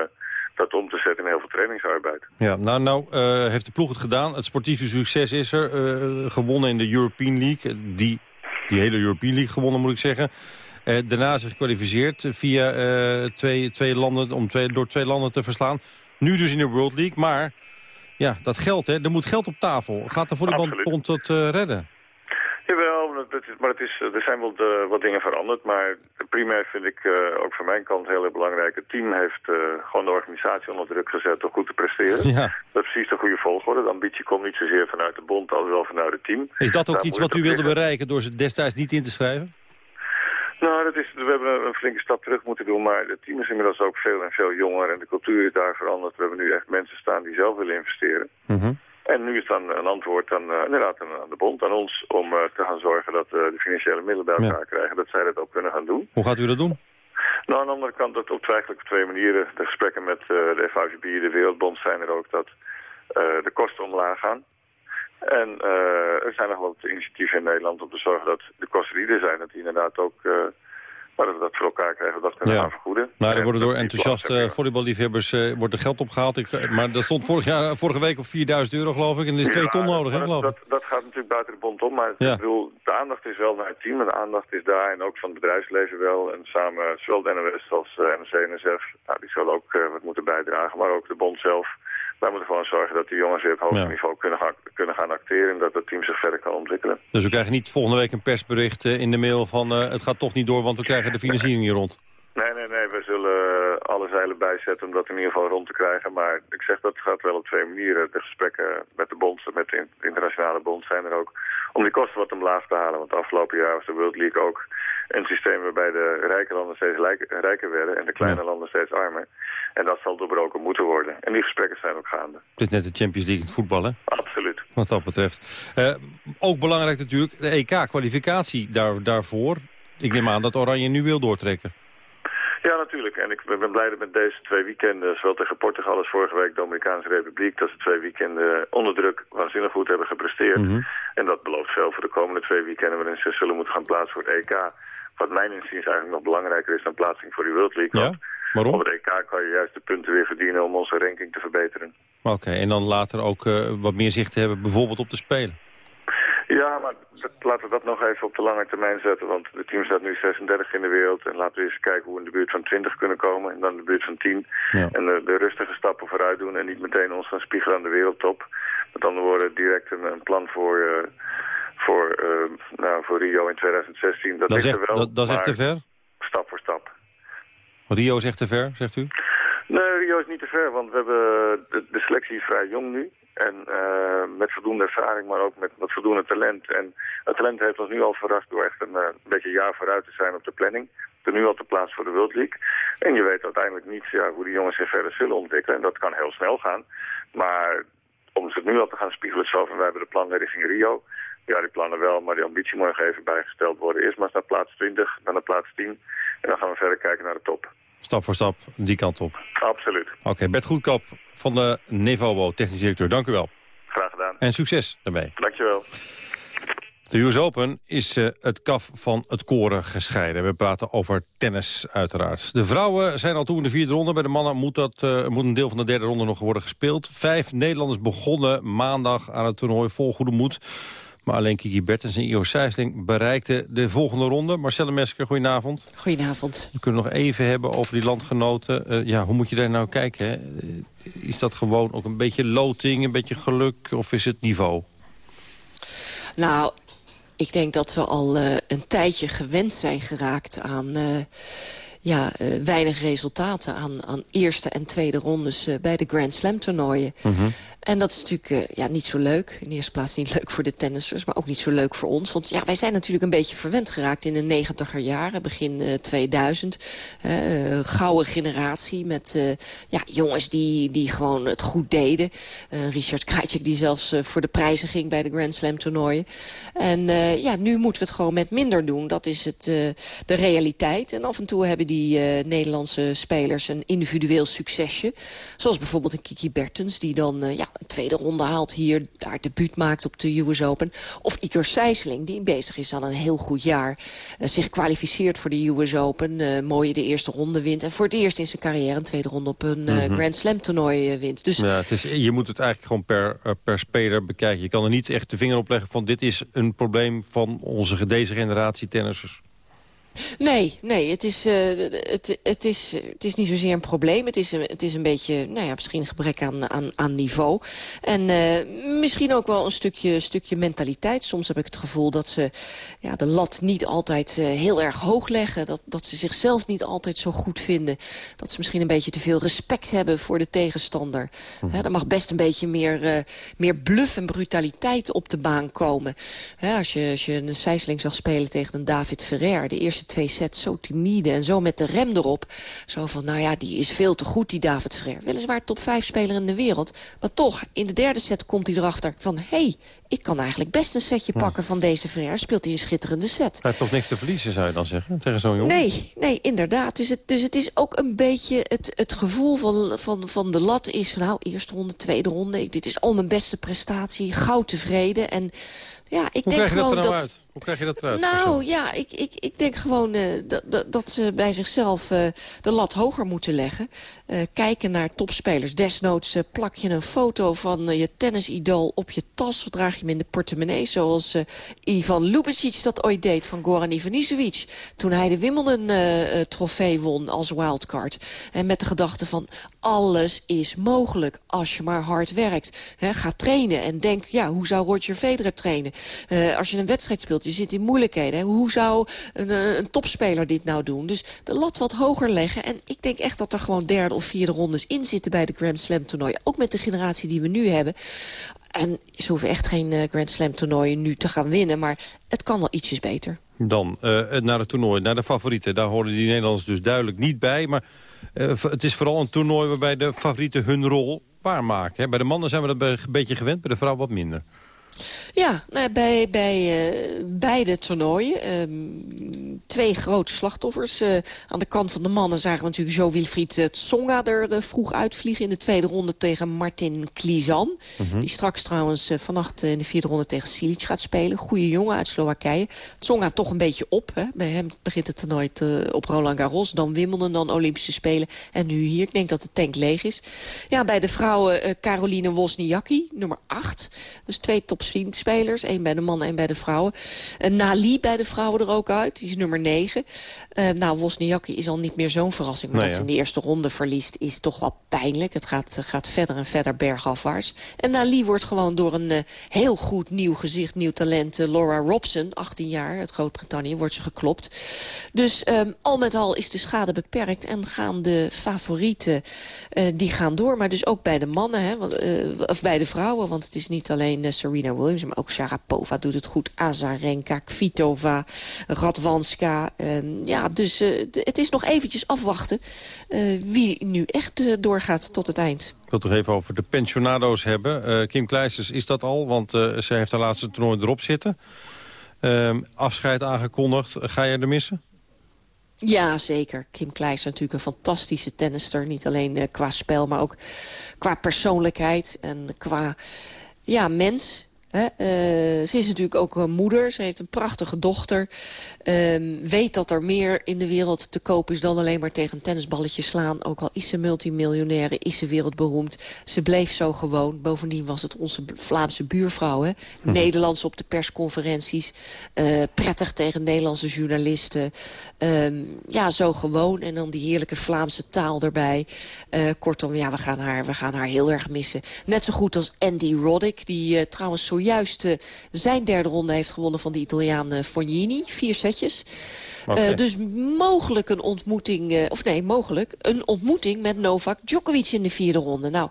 dat om te zetten in heel veel trainingsarbeid. Ja, nou, nou eh, heeft de ploeg het gedaan. Het sportieve succes is er. gewonnen in de European League. Die, die hele European League gewonnen, moet ik zeggen. Daarna zich gekwalificeerd via twee, twee landen, om twee, door twee landen te verslaan. Nu dus in de World League. Maar ja, dat geld, hè, er moet geld op tafel. Gaat de volleybalbond dat redden? Jawel, maar het is, er zijn wel de, wat dingen veranderd. Maar primair vind ik eh, ook van mijn kant heel belangrijk. Het team heeft eh, gewoon de organisatie onder druk gezet om goed te presteren. Ja. Dat is precies de goede volgorde. De ambitie komt niet zozeer vanuit de bond als wel vanuit het team. Is dat ook Daar iets wat u wilde bereiken door ze destijds niet in te schrijven? Nou, dat is, we hebben een, flinke stap terug moeten doen, maar het team is inmiddels ook veel en veel jonger en de cultuur is daar veranderd. We hebben nu echt mensen staan die zelf willen investeren. En nu is dan een antwoord aan, eh, inderdaad aan, de bond, aan ons, om eh, te gaan zorgen dat we de financiële middelen bij elkaar krijgen, dat zij dat ook kunnen gaan doen. Hoe gaat u dat doen? Nou, aan de andere kant, dat op eigenlijk op twee manieren. De gesprekken met de FIVB, de Wereldbond, zijn er ook dat de kosten omlaag gaan. En er zijn nog wat initiatieven in Nederland om te zorgen dat de kosten die er zijn, dat die inderdaad ook, maar dat we dat voor elkaar krijgen, dat kunnen Ja. gaan vergoeden. Nou, er En worden door enthousiaste volleyballiefhebbers eh, wordt er geld opgehaald. Ik, eh, maar dat stond vorig jaar, vorige week op 4000 euro, geloof ik. En er is twee Ja, ton nodig, hè, maar geloof ik. dat, dat, dat gaat natuurlijk buiten de bond om. Maar Ja. ik bedoel, de aandacht is wel naar het team. En de aandacht is daar. En ook van het bedrijfsleven wel. En samen, zowel de NOS als uh, NRC en NSF. Nou, die zullen ook eh, wat moeten bijdragen. Maar ook de bond zelf. Wij moeten gewoon zorgen dat die jongens weer op hoog Ja. niveau kunnen gaan, kunnen gaan acteren... en dat het team zich verder kan ontwikkelen. Dus we krijgen niet volgende week een persbericht eh, in de mail van... eh, het gaat toch niet door, want we krijgen de financiering niet rond. Nee, nee, nee, we zullen alle zeilen bijzetten om dat in ieder geval rond te krijgen. Maar ik zeg dat gaat wel op twee manieren. De gesprekken met de bond, met de in- internationale bond zijn er ook om die kosten wat omlaag te halen. Want afgelopen jaar was de World League ook een systeem waarbij de rijke landen steeds rijker werden en de kleine landen steeds armer. En dat zal doorbroken moeten worden. En die gesprekken zijn ook gaande. Het is net de Champions League in het voetbal, hè? Absoluut. Wat dat betreft. Eh, ook belangrijk natuurlijk, de EK-kwalificatie daar, daarvoor. Ik neem aan dat Oranje nu wil doortrekken. Ja, natuurlijk. En ik ben blij dat met deze twee weekenden, zowel tegen Portugal als vorige week Dominicaanse Republiek, dat ze twee weekenden onder druk waanzinnig goed hebben gepresteerd. Mhm. En dat belooft veel voor de komende twee weekenden waarin ze zullen moeten gaan plaatsen voor het EK. Wat mijn inziens eigenlijk nog belangrijker is dan plaatsing voor die World League. Ja? Waarom? Op het EK kan je juist de punten weer verdienen om onze ranking te verbeteren. Oké, en dan later ook eh, wat meer zicht te hebben, bijvoorbeeld op de Spelen. Ja, maar laten we dat nog even op de lange termijn zetten. Want de team staat nu 36 in de wereld. En laten we eens kijken hoe we in de buurt van 20 kunnen komen. En dan in de buurt van 10. Ja. En de, de rustige stappen vooruit doen. En niet meteen ons gaan spiegelen aan de wereldtop. Met andere woorden, direct een, een plan voor, eh, voor, eh, nou, voor Rio in 2016. Dat, Dat, is is er echt, wel, dat, dat is echt te ver? stap voor stap. Rio is echt te ver, zegt u? Nee, Rio is niet te ver, want we hebben de selectie vrij jong nu. En eh, met voldoende ervaring, maar ook met, met voldoende talent. En het talent heeft ons nu al verrast door echt een, eh, een beetje jaar vooruit te zijn op de planning. Er nu al te plaatsen voor de World League. En je weet uiteindelijk niet ja, hoe die jongens zich verder zullen ontwikkelen. En dat kan heel snel gaan. Maar om ze nu al te gaan spiegelen zo van wij hebben de plannen richting Rio. Ja, die plannen wel, maar die ambitie moet even bijgesteld worden. Eerst maar eens naar plaats 20, dan naar plaats 10. En dan gaan we verder kijken naar de top. Stap voor stap, die kant op. Absoluut. Oké, Bert Goedkap van de Nevobo, technisch directeur. Dank u wel. Graag gedaan. En succes daarmee. Dankjewel. De US Open is eh, het kaf van het koren gescheiden. We praten over tennis uiteraard. De vrouwen zijn al toe in de vierde ronde. Bij de mannen moet, dat, eh, moet een deel van de derde ronde nog worden gespeeld. Vijf Nederlanders begonnen maandag aan het toernooi vol goede moed. Maar alleen Kiki Bertens en Io Sijsling bereikten de volgende ronde. Marcelle Mesker, goedenavond. Goedenavond. We kunnen nog even hebben over die landgenoten. Eh, ja, hoe moet je daar nou kijken? Hè? Eh, Is dat gewoon ook een beetje loting, een beetje geluk of is het niveau? Nou, ik denk dat we al eh, een tijdje gewend zijn geraakt aan... ja, weinig resultaten aan, aan eerste en tweede rondes bij de Grand Slam toernooien. En dat is natuurlijk eh, ja, niet zo leuk. In de eerste plaats niet leuk voor de tennissers, maar ook niet zo leuk voor ons. Want ja, wij zijn natuurlijk een beetje verwend geraakt in de negentiger jaren, begin eh, 2000. Eh, gouden generatie met eh, ja, jongens die, die gewoon het goed deden. Eh, Richard Krajcek die zelfs voor de prijzen ging bij de Grand Slam toernooien. En ja, nu moeten we het gewoon met minder doen. Dat is het, de realiteit. En af en toe hebben die Nederlandse spelers een individueel succesje. Zoals bijvoorbeeld een Kiki Bertens die dan ja, een tweede ronde haalt hier. Daar debuut maakt op de US Open. Of Iker Sijsling die bezig is aan een heel goed jaar. eh, zich kwalificeert voor de US Open. eh mooie de eerste ronde wint. En voor het eerst in zijn carrière een tweede ronde op een eh, Mhm. Grand Slam toernooi wint. Dus Ja, het is, je moet het eigenlijk gewoon per, per speler bekijken. Je kan er niet echt de vinger op leggen van dit is een probleem van onze, deze generatie tennissers. Nee, nee het, is, eh, het, het, is, het is niet zozeer een probleem. Het is een, het is een beetje, nou ja, misschien een gebrek aan, aan, aan niveau. En eh, misschien ook wel een stukje, stukje mentaliteit. Soms heb ik het gevoel dat ze ja, de lat niet altijd eh, heel erg hoog leggen. Dat, dat ze zichzelf niet altijd zo goed vinden. Dat ze misschien een beetje te veel respect hebben voor de tegenstander. Hè, er mag best een beetje meer, meer bluff en brutaliteit op de baan komen. Als, je, als je een Sijsling zag spelen tegen een David Ferrer... de eerste twee sets zo timide en zo met de rem erop. Zo van, nou ja, die is veel te goed, die David Ferrer. Weliswaar top 5 speler in de wereld. Maar toch, in de derde set komt hij erachter van... hé, hey, ik kan eigenlijk best een setje pakken van deze Ferrer. Speelt hij een schitterende set. Hij heeft toch niks te verliezen, zou je dan zeggen, tegen zo'n jongen? Nee, nee, inderdaad. Dus het, dus het is ook een beetje het, het gevoel van, van, van de lat is... van, nou, eerste ronde, tweede ronde. Ik, dit is al mijn beste prestatie. Gauw tevreden. En ja, ik Hoe denk dat gewoon nou dat... Hoe krijg je dat eruit? Nou ja, ik, ik, ik denk gewoon eh, dat, dat, ze bij zichzelf eh, de lat hoger moeten leggen. Eh, kijken naar topspelers. Desnoods plak je een foto van je tennisidool op je tas. Of draag je hem in de portemonnee. Zoals Ivan Lubicic dat ooit deed van Goran Ivanisevic. Toen hij de Wimbledon-trofee won als wildcard. En met de gedachte van alles is mogelijk als je maar hard werkt. Ga trainen en denk, ja, hoe zou Roger Federer trainen? Als je een wedstrijd speelt, je zit in moeilijkheden. Hoe zou een, eh, een topspeler dit nou doen? Dus de lat wat hoger leggen. En ik denk echt dat er gewoon derde of vierde rondes in zitten bij de Grand Slam toernooien. Ook met de generatie die we nu hebben. En ze hoeven echt geen eh, Grand Slam toernooien nu te gaan winnen. Maar het kan wel ietsjes beter. Dan eh, naar het toernooi, naar de favorieten. Daar horen die Nederlanders dus duidelijk niet bij. Maar het is vooral een toernooi waarbij de favorieten hun rol waarmaken. Hè. Bij de mannen zijn we dat een beetje gewend, bij de vrouwen wat minder. Ja, nou, bij, bij eh, beide toernooien. ehm, twee grote slachtoffers. Eh, aan de kant van de mannen zagen we natuurlijk Jo-Wilfried eh, Tsonga er vroeg uitvliegen... in de tweede ronde tegen Martin Klizan. Mhm. Die straks trouwens vannacht in de vierde ronde tegen Silic gaat spelen. Goeie jongen uit Slowakije. Tsonga toch een beetje op. Hè? Bij hem begint het toernooi te- op Roland Garros. Dan Wimbledon, dan Olympische Spelen. En nu hier. Ik denk dat de tank leeg is. Ja, bij de vrouwen Caroline Wozniacki, nummer 8. Dus twee topspelers. één bij de mannen, één bij de vrouwen. Uh, Nali bij de vrouwen er ook uit. Die is nummer 9. Uh, nou, Wozniacki is al niet meer zo'n verrassing. Maar dat ze in de eerste ronde verliest is toch wel pijnlijk. Het gaat, gaat verder en verder bergafwaarts. En Nali wordt gewoon door een heel goed nieuw gezicht, nieuw talent... Laura Robson, 18 jaar, uit Groot-Brittannië, wordt ze geklopt. Dus um, al met al is de schade beperkt en gaan de favorieten uh, die gaan door. Maar dus ook bij de mannen, hè, want, of bij de vrouwen. Want het is niet alleen Serena Williams, maar ook Sharapova doet het goed. Azarenka, Kvitova, Radwanska. Um, ja, dus het is nog eventjes afwachten wie nu echt doorgaat tot het eind. Ik wil het toch even over de pensionado's hebben. Kim Kleisters is dat al, want ze heeft haar laatste toernooi erop zitten. Uh, afscheid aangekondigd. Ga je er missen? Ja, zeker. Kim Kleisters natuurlijk een fantastische tennister. Niet alleen uh, qua spel, maar ook qua persoonlijkheid en qua ja, mens. He, uh, ze is natuurlijk ook een moeder. Ze heeft een prachtige dochter. Um, weet dat er meer in de wereld te koop is dan alleen maar tegen een tennisballetje slaan. Ook al is ze multimiljonaire, is ze wereldberoemd. Ze bleef zo gewoon. Bovendien was het onze Vlaamse buurvrouw. Hè? Hm. Nederlands op de persconferenties. Uh, prettig tegen Nederlandse journalisten. Um, ja, zo gewoon. En dan die heerlijke Vlaamse taal erbij. Uh, kortom, ja, we gaan, haar, we gaan haar heel erg missen. Net zo goed als Andy Roddick. Die trouwens zo zojuist uh, zijn derde ronde heeft gewonnen van de Italiaan uh, Fognini. Vier setjes. Okay. Uh, dus mogelijk een ontmoeting, uh, of nee, mogelijk een ontmoeting met Novak Djokovic in de vierde ronde. Nou,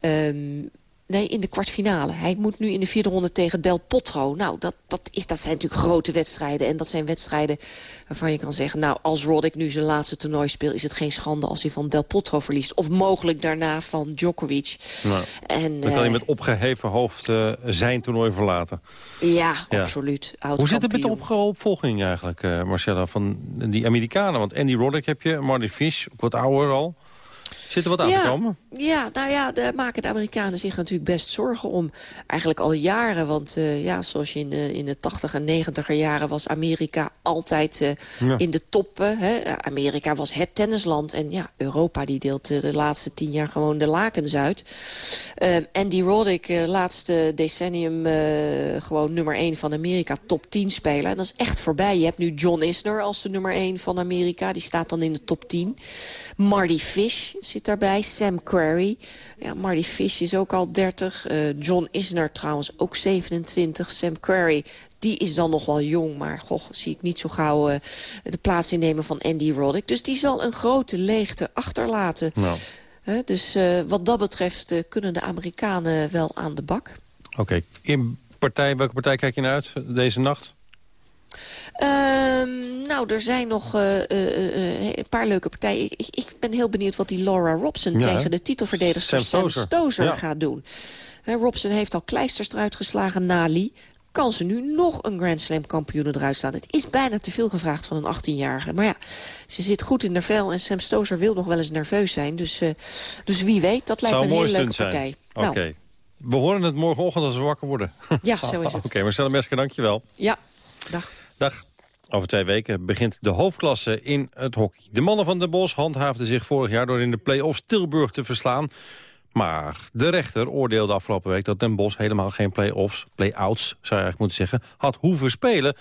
um, nee, in de kwartfinale. Hij moet nu in de vierde ronde tegen Del Potro. Nou, dat, dat, is, dat zijn natuurlijk grote wedstrijden. En dat zijn wedstrijden waarvan je kan zeggen... nou, als Roddick nu zijn laatste toernooi speelt... is het geen schande als hij van Del Potro verliest. Of mogelijk daarna van Djokovic. Nou, en, dan kan je met opgeheven hoofd uh, zijn toernooi verlaten. Ja, ja. absoluut. Hoe zit het met de op opvolging eigenlijk, uh, Marcella, van die Amerikanen? Want Andy Roddick heb je, Marty Fish, wat ouder al... Zit er wat aan ja, te komen? Ja, nou ja, daar maken de Amerikanen zich natuurlijk best zorgen om. Eigenlijk al jaren, want uh, ja, zoals je in de, in de 80 en 90er jaren... was Amerika altijd uh, ja. in de top. Hè. Amerika was het tennisland. En ja, Europa die deelt de laatste tien jaar gewoon de lakens uit. Andy Roddick, laatste decennium gewoon nummer 1 van Amerika. Top 10 speler. En dat is echt voorbij. Je hebt nu John Isner als de nummer 1 van Amerika. Die staat dan in de top 10. Marty Fish zit daarbij. Sam Querrey. Ja, Marty Fish is ook al 30. Uh, John Isner trouwens ook 27. Sam Querrey, die is dan nog wel jong. Maar goh, zie ik niet zo gauw uh, de plaats innemen van Andy Roddick. Dus die zal een grote leegte achterlaten. Nou. Dus uh, wat dat betreft kunnen de Amerikanen wel aan de bak. Oké. Okay. In partij, welke partij kijk je naar uit deze nacht? Um, nou, er zijn nog uh, uh, uh, een paar leuke partijen. Ik, ik, ben heel benieuwd wat die Laura Robson ja, tegen de titelverdedigster Sam, Stozer ja. gaat doen. He, Robson heeft al kleisters eruit geslagen, Nali. Kan ze nu nog een Grand Slam kampioen eruit staan? Het is bijna te veel gevraagd van een 18-jarige. Maar ja, ze zit goed in de vel en Sam Stozer wil nog wel eens nerveus zijn. Dus, dus wie weet, dat lijkt Zou me een hele leuke partij. Oké. Okay. Nou. We horen het morgenochtend als we wakker worden. Ja, zo is het. Oké, okay, Marcella Mesker, dankjewel. Ja. Dag. Dag. Over twee weken begint de hoofdklasse in het hockey. De mannen van Den Bosch handhaafden zich vorig jaar door in de play-offs Tilburg te verslaan. Maar de rechter oordeelde afgelopen week dat Den Bosch helemaal geen play-offs, play-outs zou je eigenlijk moeten zeggen, had hoeven spelen.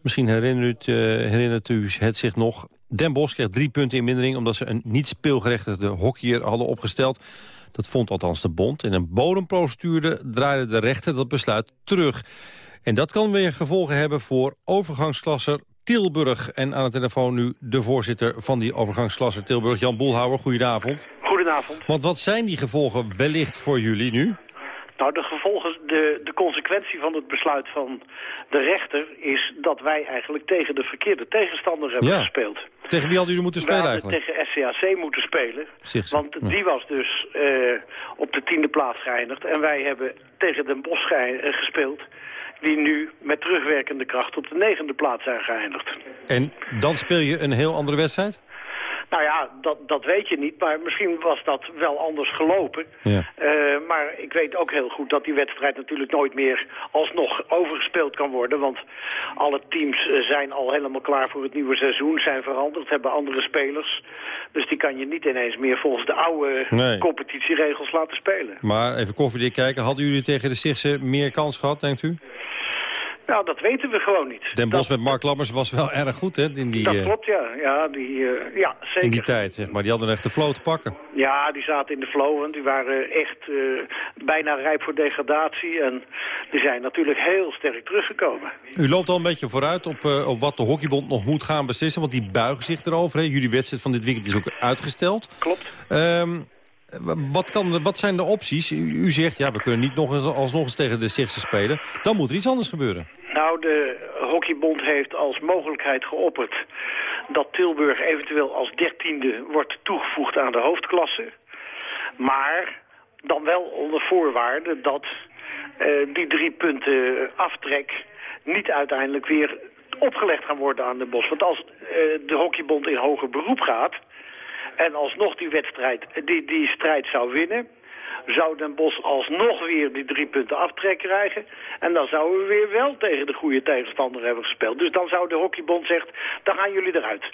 Misschien herinnert, uh, herinnert u het zich nog. Den Bosch kreeg drie punten in mindering omdat ze een niet speelgerechtigde hockeyer hadden opgesteld. Dat vond althans de bond. In een bodemprocedure draaide de rechter dat besluit terug. En dat kan weer gevolgen hebben voor overgangsklasser Tilburg. En aan de telefoon nu de voorzitter van die overgangsklasser Tilburg, Jan Boelhouwer. Goedenavond. Goedenavond. Want wat zijn die gevolgen wellicht voor jullie nu? Nou, de gevolgen, de, de consequentie van het besluit van de rechter is dat wij eigenlijk tegen de verkeerde tegenstander hebben Ja. gespeeld. Tegen wie hadden jullie moeten spelen eigenlijk? tegen SCAC moeten spelen. Want ja. die was dus eh, op de tiende plaats geëindigd. En wij hebben tegen Den Bosch eh, gespeeld. Die nu met terugwerkende kracht op de negende plaats zijn geëindigd. En dan speel je een heel andere wedstrijd? Nou ja, dat, dat weet je niet. Maar misschien was dat wel anders gelopen. Ja. Eh, maar ik weet ook heel goed dat die wedstrijd natuurlijk nooit meer alsnog overgespeeld kan worden. Want alle teams eh, zijn al helemaal klaar voor het nieuwe seizoen, zijn veranderd, hebben andere spelers. Dus die kan je niet ineens meer volgens de oude Nee. competitieregels laten spelen. Maar even koffiedik kijken, hadden jullie tegen de Stichtse meer kans gehad, denkt u? Nou, dat weten we gewoon niet. Den Bosch met Mark Lammers was wel erg goed hè, in die, Dat eh, klopt, ja. Ja, die, eh, ja zeker. in die tijd. Zeg maar. Die hadden echt de flow te pakken. Ja, die zaten in de flow, want die waren echt eh, bijna rijp voor degradatie. En die zijn natuurlijk heel sterk teruggekomen. U loopt al een beetje vooruit op, op wat de Hockeybond nog moet gaan beslissen. Want die buigen zich erover. Hè. Jullie wedstrijd van dit weekend is ook uitgesteld. Klopt. Ehm, wat, kan, wat zijn de opties? U, u zegt, ja, we kunnen niet nog eens, alsnog eens tegen de Stichtse spelen. Dan moet er iets anders gebeuren. Nou, de Hockeybond heeft als mogelijkheid geopperd dat Tilburg eventueel als dertiende wordt toegevoegd aan de hoofdklasse. Maar dan wel onder voorwaarde dat eh, die drie punten aftrek niet uiteindelijk weer opgelegd gaan worden aan de Bos. Want als eh, de Hockeybond in hoger beroep gaat en alsnog die wedstrijd, die, die strijd zou winnen zou Den Bos alsnog weer die drie punten aftrek krijgen. En dan zouden we weer wel tegen de goede tegenstander hebben gespeeld. Dus dan zou de hockeybond zegt, dan gaan jullie eruit.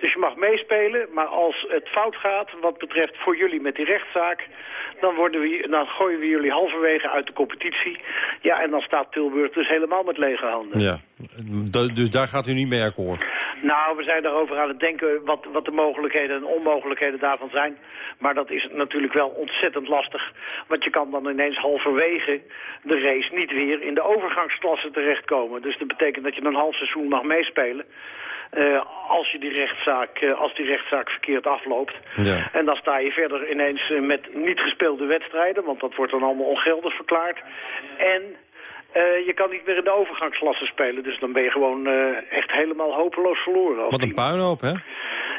Dus je mag meespelen, maar als het fout gaat, wat betreft voor jullie met die rechtszaak, dan, worden we, dan gooien we jullie halverwege uit de competitie. Ja, en dan staat Tilburg dus helemaal met lege handen. Ja. Dus daar gaat u niet mee akkoord. Nou, we zijn daarover aan het denken wat, wat de mogelijkheden en onmogelijkheden daarvan zijn. Maar dat is natuurlijk wel ontzettend lastig. Want je kan dan ineens halverwege de race niet weer in de overgangsklasse terechtkomen. Dus dat betekent dat je een half seizoen mag meespelen. eh, als, je die rechtszaak, eh, als die rechtszaak verkeerd afloopt. Ja. En dan sta je verder ineens eh, met niet gespeelde wedstrijden, want dat wordt dan allemaal ongeldig verklaard. En je kan niet meer in de overgangsklasse spelen, dus dan ben je gewoon echt helemaal hopeloos verloren. Wat een puinhoop, hè?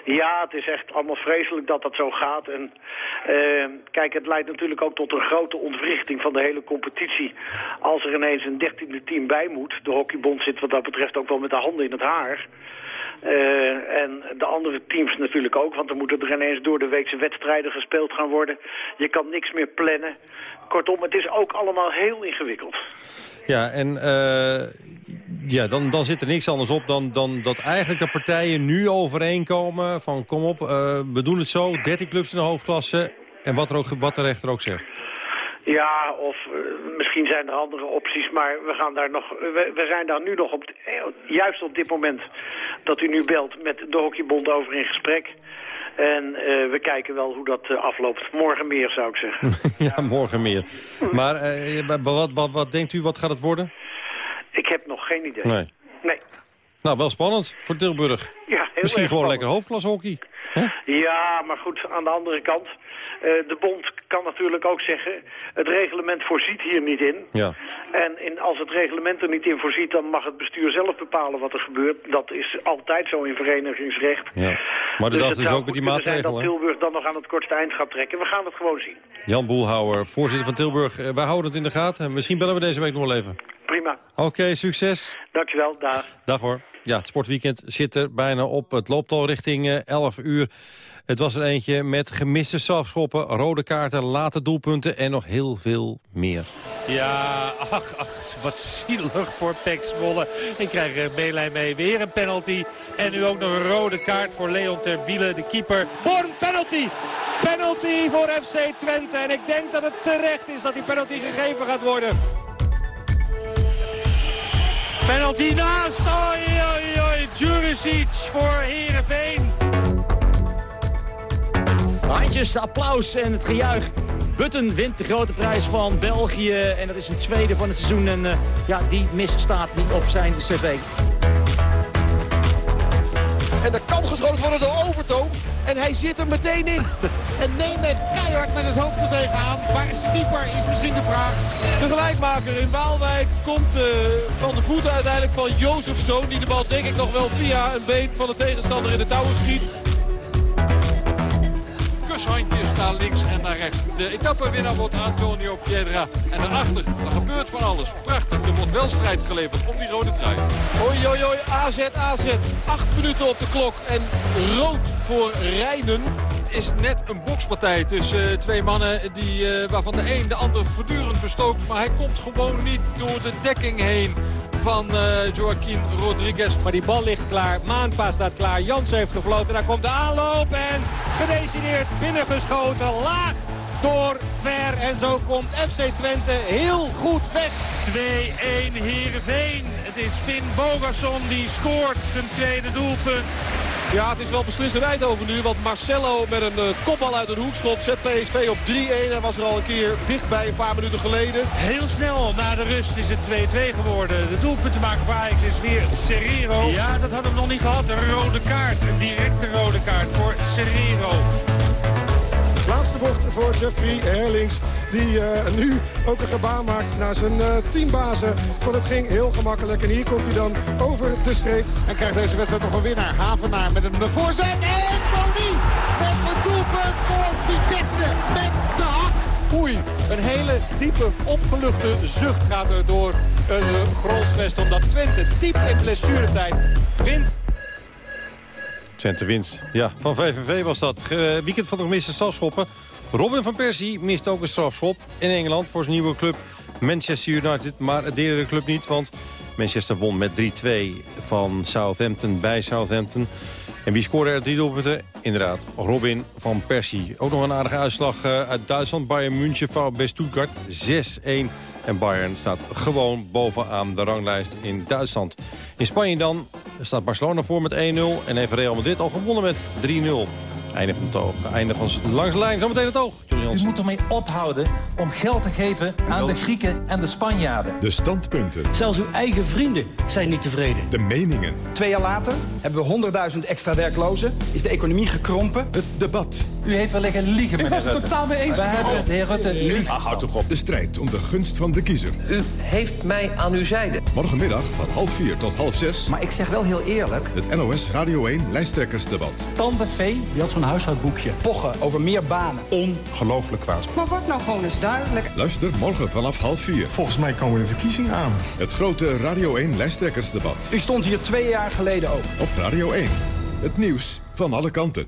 Ja, het is echt allemaal vreselijk dat dat zo gaat. En eh, kijk, het leidt natuurlijk ook tot een grote ontwrichting van de hele competitie. Als er ineens een dertiende team bij moet. De hockeybond zit wat dat betreft ook wel met de handen in het haar. Eh, en de andere teams natuurlijk ook, want dan moeten er ineens door de weekse wedstrijden gespeeld gaan worden. Je kan niks meer plannen. Kortom, het is ook allemaal heel ingewikkeld. Ja, en eh, ja, dan, dan zit er niks anders op dan, dan dat eigenlijk de partijen nu overeenkomen van kom op, eh, we doen het zo, 13 clubs in de hoofdklasse en wat, er ook, wat de rechter ook zegt. Ja, of eh, misschien zijn er andere opties, maar we, gaan daar nog, we, we zijn daar nu nog op, eh, juist op dit moment dat u nu belt met de hockeybond over in gesprek. En we kijken wel hoe dat afloopt. Morgen meer, zou ik zeggen. ja, morgen meer. Maar wat, wat, wat denkt u, wat gaat het worden? Ik heb nog geen idee. Nee. Nee. Nou, wel spannend voor Tilburg. Ja, heel Misschien gewoon lekker hoofdklasse Ja, maar goed, aan de andere kant. eh, de bond kan natuurlijk ook zeggen, het reglement voorziet hier niet in. Ja. En in, als het reglement er niet in voorziet, dan mag het bestuur zelf bepalen wat er gebeurt. Dat is altijd zo in verenigingsrecht. ja. Maar de dus is ook met die maatregelen. dat Tilburg dan nog aan het kortste eind gaat trekken. We gaan het gewoon zien. Jan Boelhouwer, voorzitter van Tilburg. Eh, wij houden het in de gaten. Misschien bellen we deze week nog wel even. Prima. Oké, succes. Dankjewel, dag. Dag hoor. Ja, het sportweekend zit er bijna op. Het loopt al richting eh, 11 uur. Het was er eentje met gemiste strafschoppen, rode kaarten, late doelpunten en nog heel veel meer. Ja, ach, ach, wat zielig voor Pek Zwolle. Ik krijg er meelijn mee. Weer een penalty. En nu ook nog een rode kaart voor Leon Terwiele, de keeper. Born, penalty! Penalty voor FC Twente. En ik denk dat het terecht is dat die penalty gegeven gaat worden. Penalty naast. Oi, oi, oi. Juricic voor Heerenveen. Handjes, applaus en het gejuich. Button wint de grote prijs van België. En dat is een tweede van het seizoen. En uh, ja, die mis staat niet op zijn cv. En er kan geschoten worden door Overtoom. En hij zit er meteen in. En neemt keihard met het hoofd er tegenaan. Waar is de keeper, is misschien de vraag. De gelijkmaker in Waalwijk komt uh, van de voeten uiteindelijk van Jozefzoon. Die de bal denk ik nog wel via een been van de tegenstander in de touwen schiet kushandjes naar links en naar rechts. De etappewinnaar wordt Antonio Piedra. En daarachter, er gebeurt van alles. Prachtig, er wordt wel strijd geleverd om die rode trui. Oei, oei, oei, AZ, AZ. Acht minuten op de klok en rood voor Rijnen. Het is net een bokspartij tussen uh, twee mannen die, uh, waarvan de een de ander voortdurend bestookt. Maar hij komt gewoon niet door de dekking heen van uh, Joaquin Rodriguez. Maar die bal ligt klaar. Maanpa staat klaar. Jans heeft gefloten. Daar komt de aanloop en gedecideerd binnengeschoten. Laag door ver. En zo komt FC Twente heel goed weg. 2-1 Heerenveen. Het is Finn Bogason die scoort zijn tweede doelpunt. Ja, het is wel beslissend Eindhoven nu. Want Marcelo met een uh, kopbal uit een hoekschop zet PSV op 3-1. Hij was er al een keer dichtbij een paar minuten geleden. Heel snel na de rust is het 2-2 geworden. De doelpuntenmaker voor Ajax is weer Serrero. Ja, dat hadden we nog niet gehad. Een rode kaart. Een directe rode kaart voor Serrero. Laatste bocht voor Jeffrey Herlings. Die uh, nu ook een gebaar maakt naar zijn uh, teambazen. Van het ging heel gemakkelijk. En hier komt hij dan over de streep. En krijgt deze wedstrijd nog een winnaar. Havenaar met een voorzet. En Boni met een doelpunt voor Vitesse. Met de hak. Oei, een hele diepe, opgeluchte zucht gaat er door een uh, Grolsvest. Omdat Twente diep in blessuretijd wint. Wint. Ja, van VVV was dat. Uh, weekend van de gemiste strafschoppen. Robin van Persie mist ook een strafschop in Engeland voor zijn nieuwe club Manchester United. Maar het deerde de club niet, want Manchester won met 3-2 van Southampton bij Southampton. En wie scoorde er drie doelpunten? Inderdaad, Robin van Persie. Ook nog een aardige uitslag uh, uit Duitsland. Bayern München, VfB Stuttgart 6-1. En Bayern staat gewoon bovenaan de ranglijst in Duitsland. In Spanje dan staat Barcelona voor met 1-0. En heeft Real Madrid al gewonnen met 3-0. Einde van het oog. Einde van langs de lijn. Zometeen het oog. U moet ermee ophouden om geld te geven aan de Grieken en de Spanjaarden. De standpunten. Zelfs uw eigen vrienden zijn niet tevreden. De meningen. Twee jaar later hebben we 100.000 extra werklozen. Is de economie gekrompen. Het debat. U heeft wel liggen liegen, meneer Ik was het totaal mee eens. We hebben de heer Rutte liegen. Ach, houd toch op. De strijd om de gunst van de kiezer. U heeft mij aan uw zijde. Morgenmiddag van half vier tot half zes. Maar ik zeg wel heel eerlijk. Het NOS Radio 1 lijsttrekkersdebat. Tante Vee, die had zo'n huishoudboekje. Pochen over meer banen. Ongelooflijk kwaad. Maar word nou gewoon eens duidelijk. Luister morgen vanaf half vier. Volgens mij komen de verkiezingen aan. Het grote Radio 1 lijsttrekkersdebat. U stond hier twee jaar geleden ook. Op Radio 1. Het nieuws van alle kanten.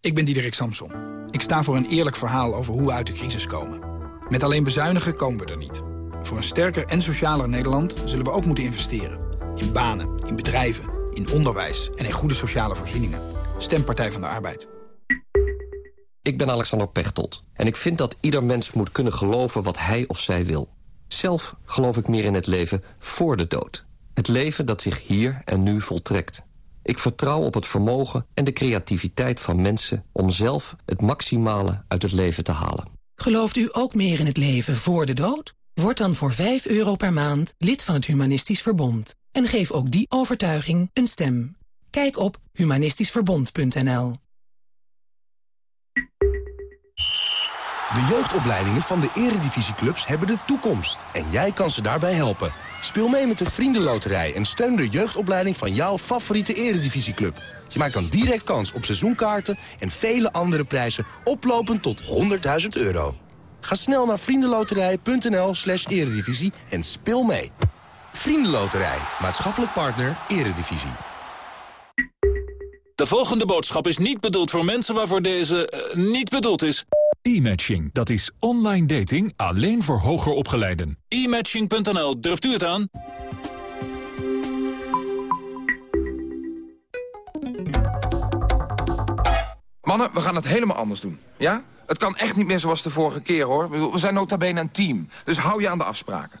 Ik ben Diederik Samson. Ik sta voor een eerlijk verhaal over hoe we uit de crisis komen. Met alleen bezuinigen komen we er niet. Voor een sterker en socialer Nederland zullen we ook moeten investeren. In banen, in bedrijven, in onderwijs en in goede sociale voorzieningen. Stem Partij van de Arbeid. Ik ben Alexander Pechtold. En ik vind dat ieder mens moet kunnen geloven wat hij of zij wil. Zelf geloof ik meer in het leven voor de dood. Het leven dat zich hier en nu voltrekt. Ik vertrouw op het vermogen en de creativiteit van mensen... om zelf het maximale uit het leven te halen. Gelooft u ook meer in het leven voor de dood? Word dan voor 5 euro per maand lid van het Humanistisch Verbond. En geef ook die overtuiging een stem. Kijk op humanistischverbond.nl. De jeugdopleidingen van de eredivisieclubs hebben de toekomst. En jij kan ze daarbij helpen. Speel mee met de Vriendenloterij en steun de jeugdopleiding van jouw favoriete eredivisieclub. Je maakt dan direct kans op seizoenkaarten en vele andere prijzen oplopend tot 100.000 euro. Ga snel naar vriendenloterij.nl slash eredivisie en speel mee. Vriendenloterij, maatschappelijk partner, eredivisie. De volgende boodschap is niet bedoeld voor mensen waarvoor deze uh, niet bedoeld is. E-matching, dat is online dating alleen voor hoger opgeleiden. E-matching.nl, durft u het aan? Mannen, we gaan het helemaal anders doen. Ja? Het kan echt niet meer zoals de vorige keer, hoor. We zijn nota bene een team, dus hou je aan de afspraken.